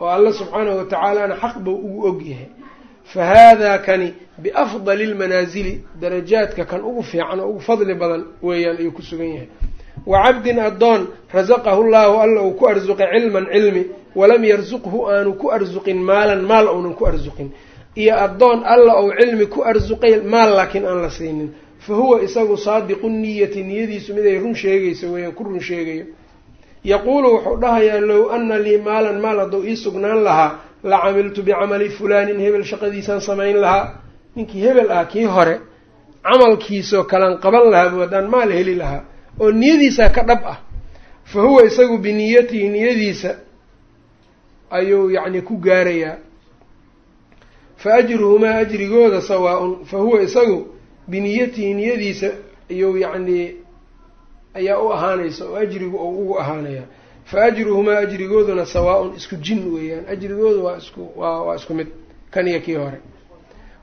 Oo alle subxaanahu watacaalana xaq buu ugu og yahay. Fa haadaa kani biafdali lmanaasili darajaadka kan ugu fiican oo ugu fadli badan weeyaan ayuu ku sugan yahay wa cabdin addoon rasaqahu llahu alla uu ku arsuqay cilman cilmi walam yarsuqhu aanu ku arsuqin maalan maal uunan ku arsuqin iyo addoon alla ou cilmi ku arsuqay maal laakiin aan la siinin. Fa huwa isagu saadiqu niyati niyadiisu mid ay run sheegayso weeyaan ku run sheegayo. Yaquulu wuxuu dhahayaa low ana lii maalan maal hadduu ii sugnaan lahaa la camiltu bicamali fulaanin hebel shaqadiisaan samayn lahaa. Ninkii hebel ah kii hore camalkiisoo kalan qaban lahaa bu haddaan maal heli lahaa oo niyadiisaa ka dhab ah fa huwa isagu biniyatihi niyadiisa ayuu yacni ku gaarayaa. Fa ajruhumaa ajrigooda sawaa-un fa huwa isagu biniyatihi niyadiisa iyuu yacni ayaa u ahaanaysa oo ajrigu oo ugu ahaanaya fa ajruhumaa ajrigooduna sawaa-un isku jin weeyaan. Ajrigoodu waa isku waa waa isku mid kan iyo kii hore.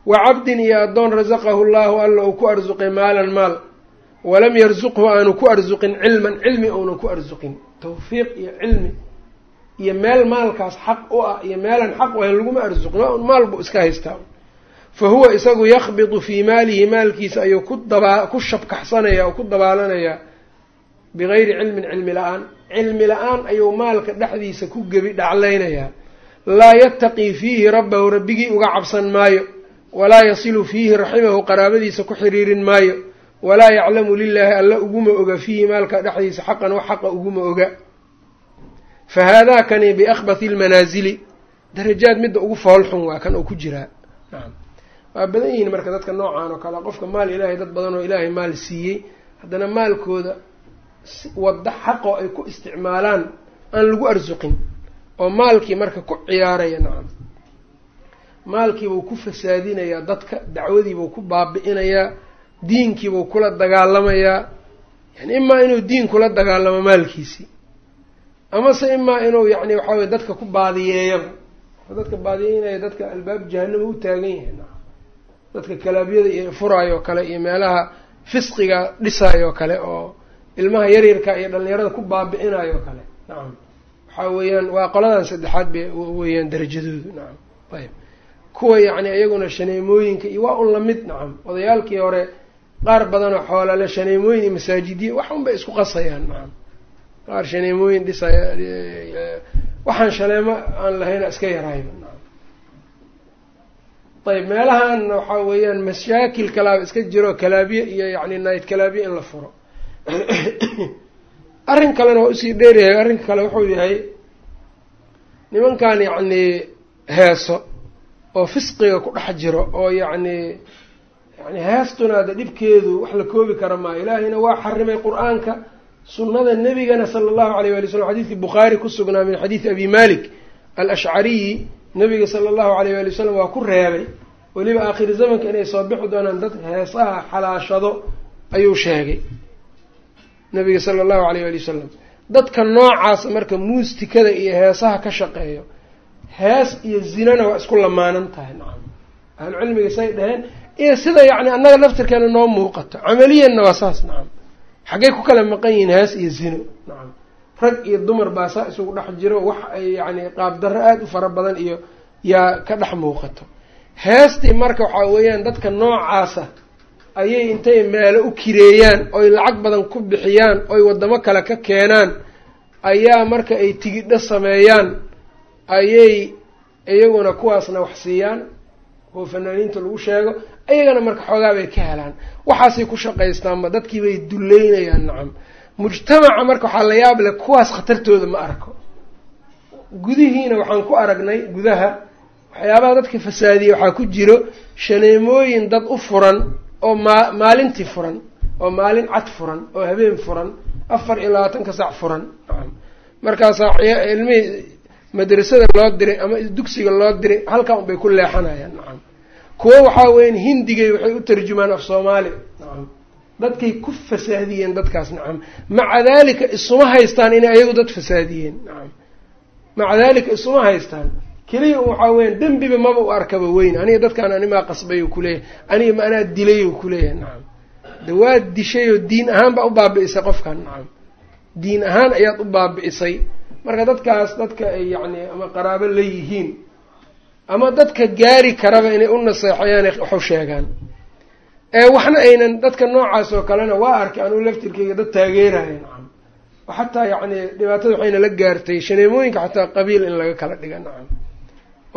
Wa cabdin iyo addoon rasaqahu llaahu alla uu ku arsuqay maalan maal walam yarsuqhu aanu ku arsuqin cilman cilmi uunan ku arsuqin tawfiiq iyo cilmi iyo meel maalkaas xaq u ah iyo meelan xaq u ahayn laguma arsuqin un maal buu iska haystaa fa huwa isagu yakhbidu fii maalihi maalkiisa ayuu ku dabaa ku shabkaxsanaya oo ku dabaalanayaa bigayri cilmin cilmi la'aan cilmi la'aan ayuu maalka dhexdiisa ku gebi dhaclaynayaa laa yattaqii fiihi rabbahu rabbigii uga cabsan maayo walaa yasilu fiihi raximahu qaraabadiisa ku xiriirin maayo walaa yaclamu lilaahi alla uguma oga fiihi maalka dhexdiisa xaqan wax xaqa uguma oga. Fa haadaakani biakhbathi lmanaasili darajaad midda ugu foolxun waa kan oo ku jiraa waa badan yihiin marka dadka noocan oo kale. Qofka maal ilaahay dad badan oo ilaahay maal siiyey haddana maalkooda waddo xaqoo ay ku isticmaalaan aan lagu arsuqin oo maalkii marka ku ciyaaraya nacam maalkiibuu ku fasaadinayaa dadka dacwadiibuu ku baabi'inayaa diinkiibuu kula dagaalamayaa. Yani imaa inuu diin kula dagaalamo maalkiisii amase imaa inuu yacni waxaa weye dadka ku baadiyeeyaba dadka baadiyeynaya dadka albaab jahanama u taagan yahay. Dadka kalaabyada iyo furaayoo kale iyo meelaha fisqiga dhisaayoo kale oo ilmaha yaryarka iyo dhalinyarada ku baabi'inayo kale. Nacam waxaa weeyaan waa qoladan saddexaad bay weeyaan darajadoodu. Nacam ayb kuwa yacni iyaguna shaneemooyinka iyo waa un la mid nacam odayaalkii hore qaar badanoo xoolale shaneemooyin iyo masaajidiya wax un bay isku qasayaan nacam qaar shaneemooyin dhisaya waxaan shaleemo aan lahayna iska yarayba ayb meelahan waxaa weeyaan mashaakil kalaaba iska jiro kalaabiye iyo yacni night kalaabiye in la furo. Arrin kalena waa u sii dheeryahay arrinka kale wuxuu yahay nimankan yacni heeso oo fisqiga ku dhex jiro oo yacni yani heestuna de dhibkeedu wax la koobi kara maayo. Ilaahayna waa xarimay qur'aanka sunnada nebigana sala allahu alayh wali slam xadiidkii bukhaari ku sugnaa min xadiidi abi malik alashcariyi nabiga sala allahu alayh wali wasalam waa ku reebay. Weliba aakhiri zamanka inay soo bixi doonaan dad heesaha xalaashado ayuu sheegay nabiga sala allahu alayh wali wasalam dadka noocaas marka muustikada iyo heesaha ka shaqeeyo hees iyo zinana waa isku lamaanan tahay nacam ahlucilmiga say dhaheen iyo sida yacni annaga laftirkeena noo muuqato. Camaliyanna waa saas nacam xaggey ku kala maqan yihiin hees iyo zino nacam rag iyo dumar baa saa isugu dhex jiro wax ay yacni qaabdarro aada u fara badan iyo yaa ka dhex muuqato. Heestii marka waxaa weeyaan dadka noocaasa ayay intay meelo u kireeyaan oy lacag badan ku bixiyaan oy waddamo kale ka keenaan ayaa marka ay tigidho sameeyaan ayay iyaguna kuwaasna wax siiyaan. Oo fanaaniinta lagu sheego iyagana marka xoogaa bay ka helaan. Waxaasay ku shaqaystaanba dadkii bay duleynayaan nacam. Mujtamaca marka waxaa la yaab leh kuwaas khatartooda ma arko. Gudihiina waxaan ku aragnay gudaha waxyaabaha dadka fasaadiya waxaa ku jiro shaneemooyin dad u furan oo maa maalintii furan oo maalin cad furan oo habeen furan afar iyo labaatanka sac furan nacam. Markaasaa ilmihii madrasada loo diray ama dugsiga loo diray halkaa unbay ku leexanayaan nacam kuwo waxaa weyan hindigay waxay u tarjumaan af soomaali. Nacam dadkay ku fasaadiyeen dadkaas nacam maca daalika isuma haystaan inay ayagu dad fasaadiyeen. Nacam maca daalika isuma haystaan. Keliya waxaa weyan dembiba maba u arkaba weyn. Aniga dadkaan animaa qasbay u kuleeyahay aniga ma anaa dilay u kuleeyahay nacam de waad dishayoo diin ahaan baa u baabi'isay qofkan nacam diin ahaan ayaad u baabi'isay. Marka dadkaas dadka ay yacni ama qaraabo la yihiin ama dadka gaari karaba inay u naseexayaan waxu sheegaan. Ee waxna aynan dadka noocaas oo kalena waa arkay anuu laftirkeyga dad taageeraya nacam xataa yacni dhibaatada waxayna la gaartay shaneemooyinka xataa qabiil in laga kala dhiga. Nacam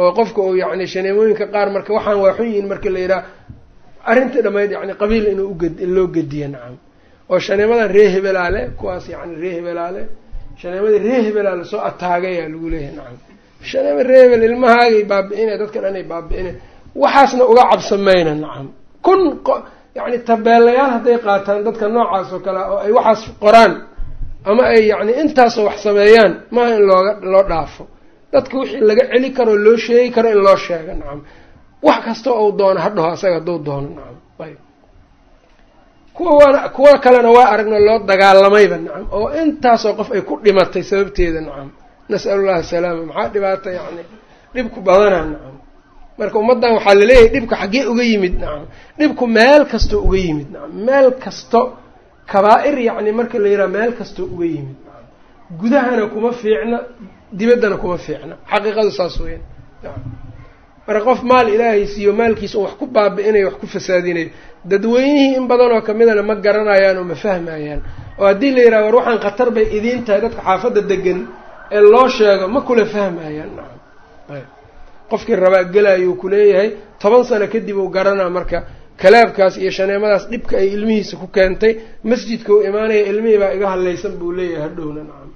oo qofka uu yacni shaneemooyinka qaar marka waxaan waa xun yihiin marka la yidhaha arrintii dhammayd yacni qabiil inuu uged loo gediya nacam oo shaneemadan ree hebelaale kuwaas yacni ree hebelaale shaneemadii ree hebelaale soo ataagayaa lagu leeyahay. Nacam shaneema ree hebel ilmahaagay baabi'ine dadka dhan ay baabi'ine. Waxaasna uga cabsamayna nacam. Kun yacni tabeelayaal hadday qaataan dadka noocaas oo kale oo ay waxaas qoraan ama ay yacni intaasoo wax sameeyaan maaha in looga loo dhaafo. Dadka wixii laga celi karo loo sheegi karo in loo sheego nacam. Wax kasta ou doono ha dhaho asaga hadduu doono nacam. Ayb kuwa kuwa kalena waa aragno loo dagaalamayba nacam. Oo intaasoo qof ay ku dhimatay sababteeda nacam nas'alullahi asalaama maxaa dhibaata yacni dhibku badanaa nacam. Marka ummaddan waxaa la leeyahay dhibka xaggee uga yimid nacam. Dhibku meel kasto uga yimid nacam. Meel kasto kabaa-ir yacni marka la yidhaha meel kasto uga yimid gudahana kuma fiicna dibaddana kuma fiicna. Xaqiiqadu saas weyan marka qof maal ilaahay siiyo maalkiisa un wax ku baabi'inayo wax ku fasaadinayo dadweynihii in badanoo kamidana ma garanayaan oo ma fahmayaan oo haddii la yidhaha war waxaan khatar bay idiin tahay dadka xaafadda degan ee loo sheego ma kula fahmayaan. Nacam qofkii rabaa gelayuu kuleeyahay toban sano kadib uu garanaa marka kalaabkaas iyo shaneemadaas dhibka ay ilmihiisa ku keentay masjidka uu imaanaya ilmihii baa iga hadlaysan buu leeyahay hadhowna nacam.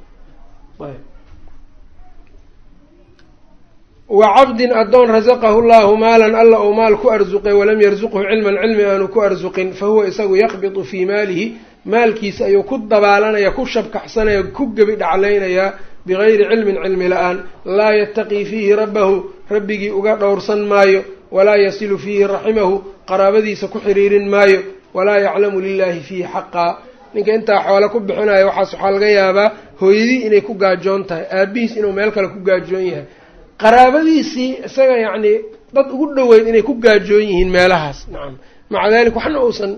Wa cabdin addoon rasaqahu llahu maalan alla ou maal ku arsuqay walam yarsuqhu cilman cilmi aanu ku arsuqin fa huwa isagu yaqbidu fii maalihi maalkiisa ayuu ku dabaalanaya ku shabkaxsanaya ku gebi dhaclaynayaa bigayri cilmin cilmi la'aan laa yataqii fiihi rabbahu rabbigii uga dhowrsan maayo walaa yasilu fiihi raximahu qaraabadiisa ku xiriirin maayo walaa yaclamu lilahi fiihi xaqaa ninka intaa xoole ku bixinayo waxaas waxaa laga yaabaa hooyadii inay ku gaajoon tahay aabihiis inuu meel kale ku gaajoon yahay qaraabadiisii isaga yacni dad ugu dhoweyd inay ku gaajoon yihiin meelahaas nacam maca dalik waxna uusan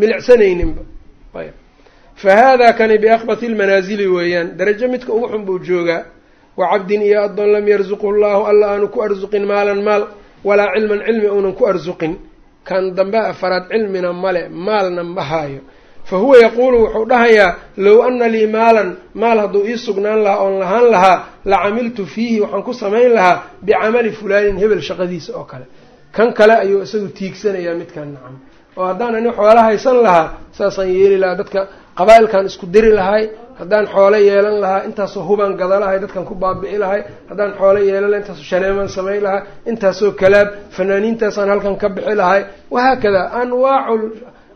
milicsanayninba ayb fa haadaa kani biakbati lmanaasili weeyaan darajo midka ugu xun buu joogaa wa cabdin iyo addoon lam yarsuqhu llahu alla aanu ku arsuqin maalan maal walaa cilman cilmi uunan ku arsuqin kan dambe afaraad cilmina male maalna ma haayo fa huwa yaquulu wuxuu dhahayaa low ana lii maalan maal hadduu ii sugnaan lahaa oon lahaan lahaa la camiltu fiihi waxaan ku samayn lahaa bicamali fulaanin hebel shaqadiisa oo kale kan kale ayuu isagu tiigsanayaa midkan nacam oo haddaan ani xoolo haysan lahaa saasaan yeeli lahaa dadka qabaa-ilkan isku diri lahay haddaan xoolo yeelan lahaa intaasoo hubaan gada lahay dadkan ku baabi'i lahay haddaan xoolo yeelan lahay intaasoo shaneemaan samayn lahaa intaasoo kalaab fanaaniintaasaan halkan ka bixi lahay. Wahaakada anwaacu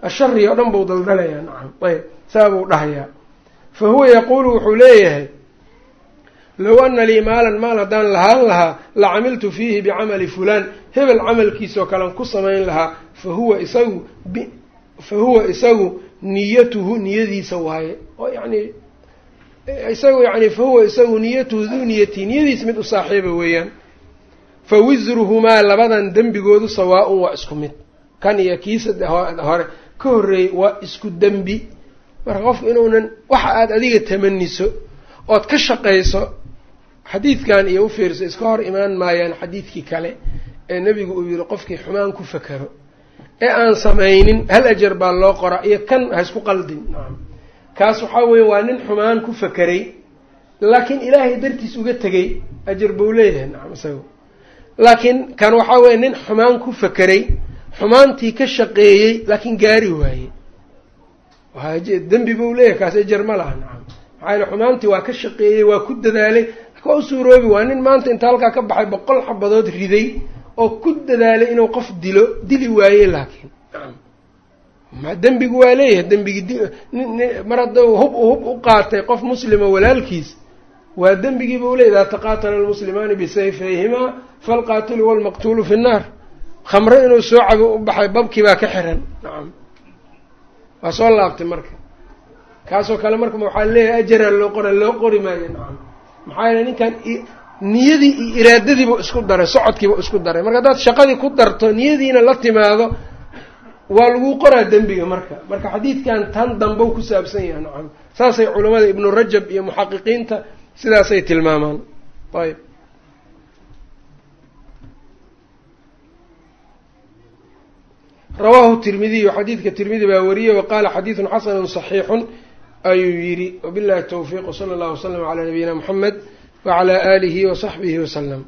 ashari oo dhan buu daldalayaa nacam ayb saa buu dhahayaa. Fa huwa yaquulu wuxuu leeyahay low ana lii maalan maal haddaan lahaan lahaa la camiltu fiihi bicamali fulaan hebel camalkiisoo kalean ku samayn lahaa fa huwa isagu fa huwa isagu niyatuhu niyadiisa waaye. Oo yani isagu yani fa huwa isagu niyatuhu duu niyati niyadiisa mid u saaxiiba weeyaan. Fa wisruhumaa labadan dembigoodu sawaa-un waa isku mid. Kan iyo kiisa hore ka horreeyey waa isku dembi. Marka qofku inuunan waxa aada adiga tamaniso ood ka shaqayso xadiidkan iyo ufiirso iska hor imaan maayaan xadiidkii kale ee nebigu uu yihi qofkii xumaan ku fakero ee aan samaynin hal ajar baa loo qoraa iyo kan ha isku qaldin. Kaas waxaa weeye waa nin xumaan ku fakeray laakiin ilaahay dartiis uga tegay ajar buu leeyahay. Nacam isaga laakiin kan waxaa weeye nin xumaan ku fakeray xumaantii ka shaqeeyey laakiin gaari waaye dembi buu leeyahay kaas ajar ma laha. Nacam maxaa yaele xumaantii waa ka shaqeeyey waa ku dadaalay. Waa u suuroobi waa nin maanta inta halkaa ka baxay boqol xabadood riday oo ku dadaalay inuu qof dilo dili waaye laakiin. Dembigu waa leeyahay dembigi mar hadduu hub hub u qaatay qof muslima walaalkiis waa dembigiiba u leey idaa taqaatala almuslimaani bisayfayhimaa falqaatilu walmaqtuulu fi nnaar khamre inuu soo cabo u baxay babkii baa ka xiran. Nacam waa soo laabtay marka. Kaasoo kale marka waxaa leeyahay ajara loo qora loo qori maayo. Nacam maxaa yeele ninkan niyadii iyo iraadadiiba isku daray socodkiiba isku daray. Marka haddaad shaqadii ku darto niyadiina la timaado waa lagu qoraa dembiga marka. Marka xadiidkan tan dambow ku saabsan yahay nacam. Saasay culamada ibnu rajab iyo muxaqiqiinta sidaasay tilmaamaan. Ayb rawaahu tirmidiyu xadiidka tirmidi baa wariyey waqaala xadiidun xasanu صaxiixun ayuu yidhi wabillahi towfiiq wsala allahu waslama calaa nabiyina muxamed wacalaa aalihi wasaxbihi wasalam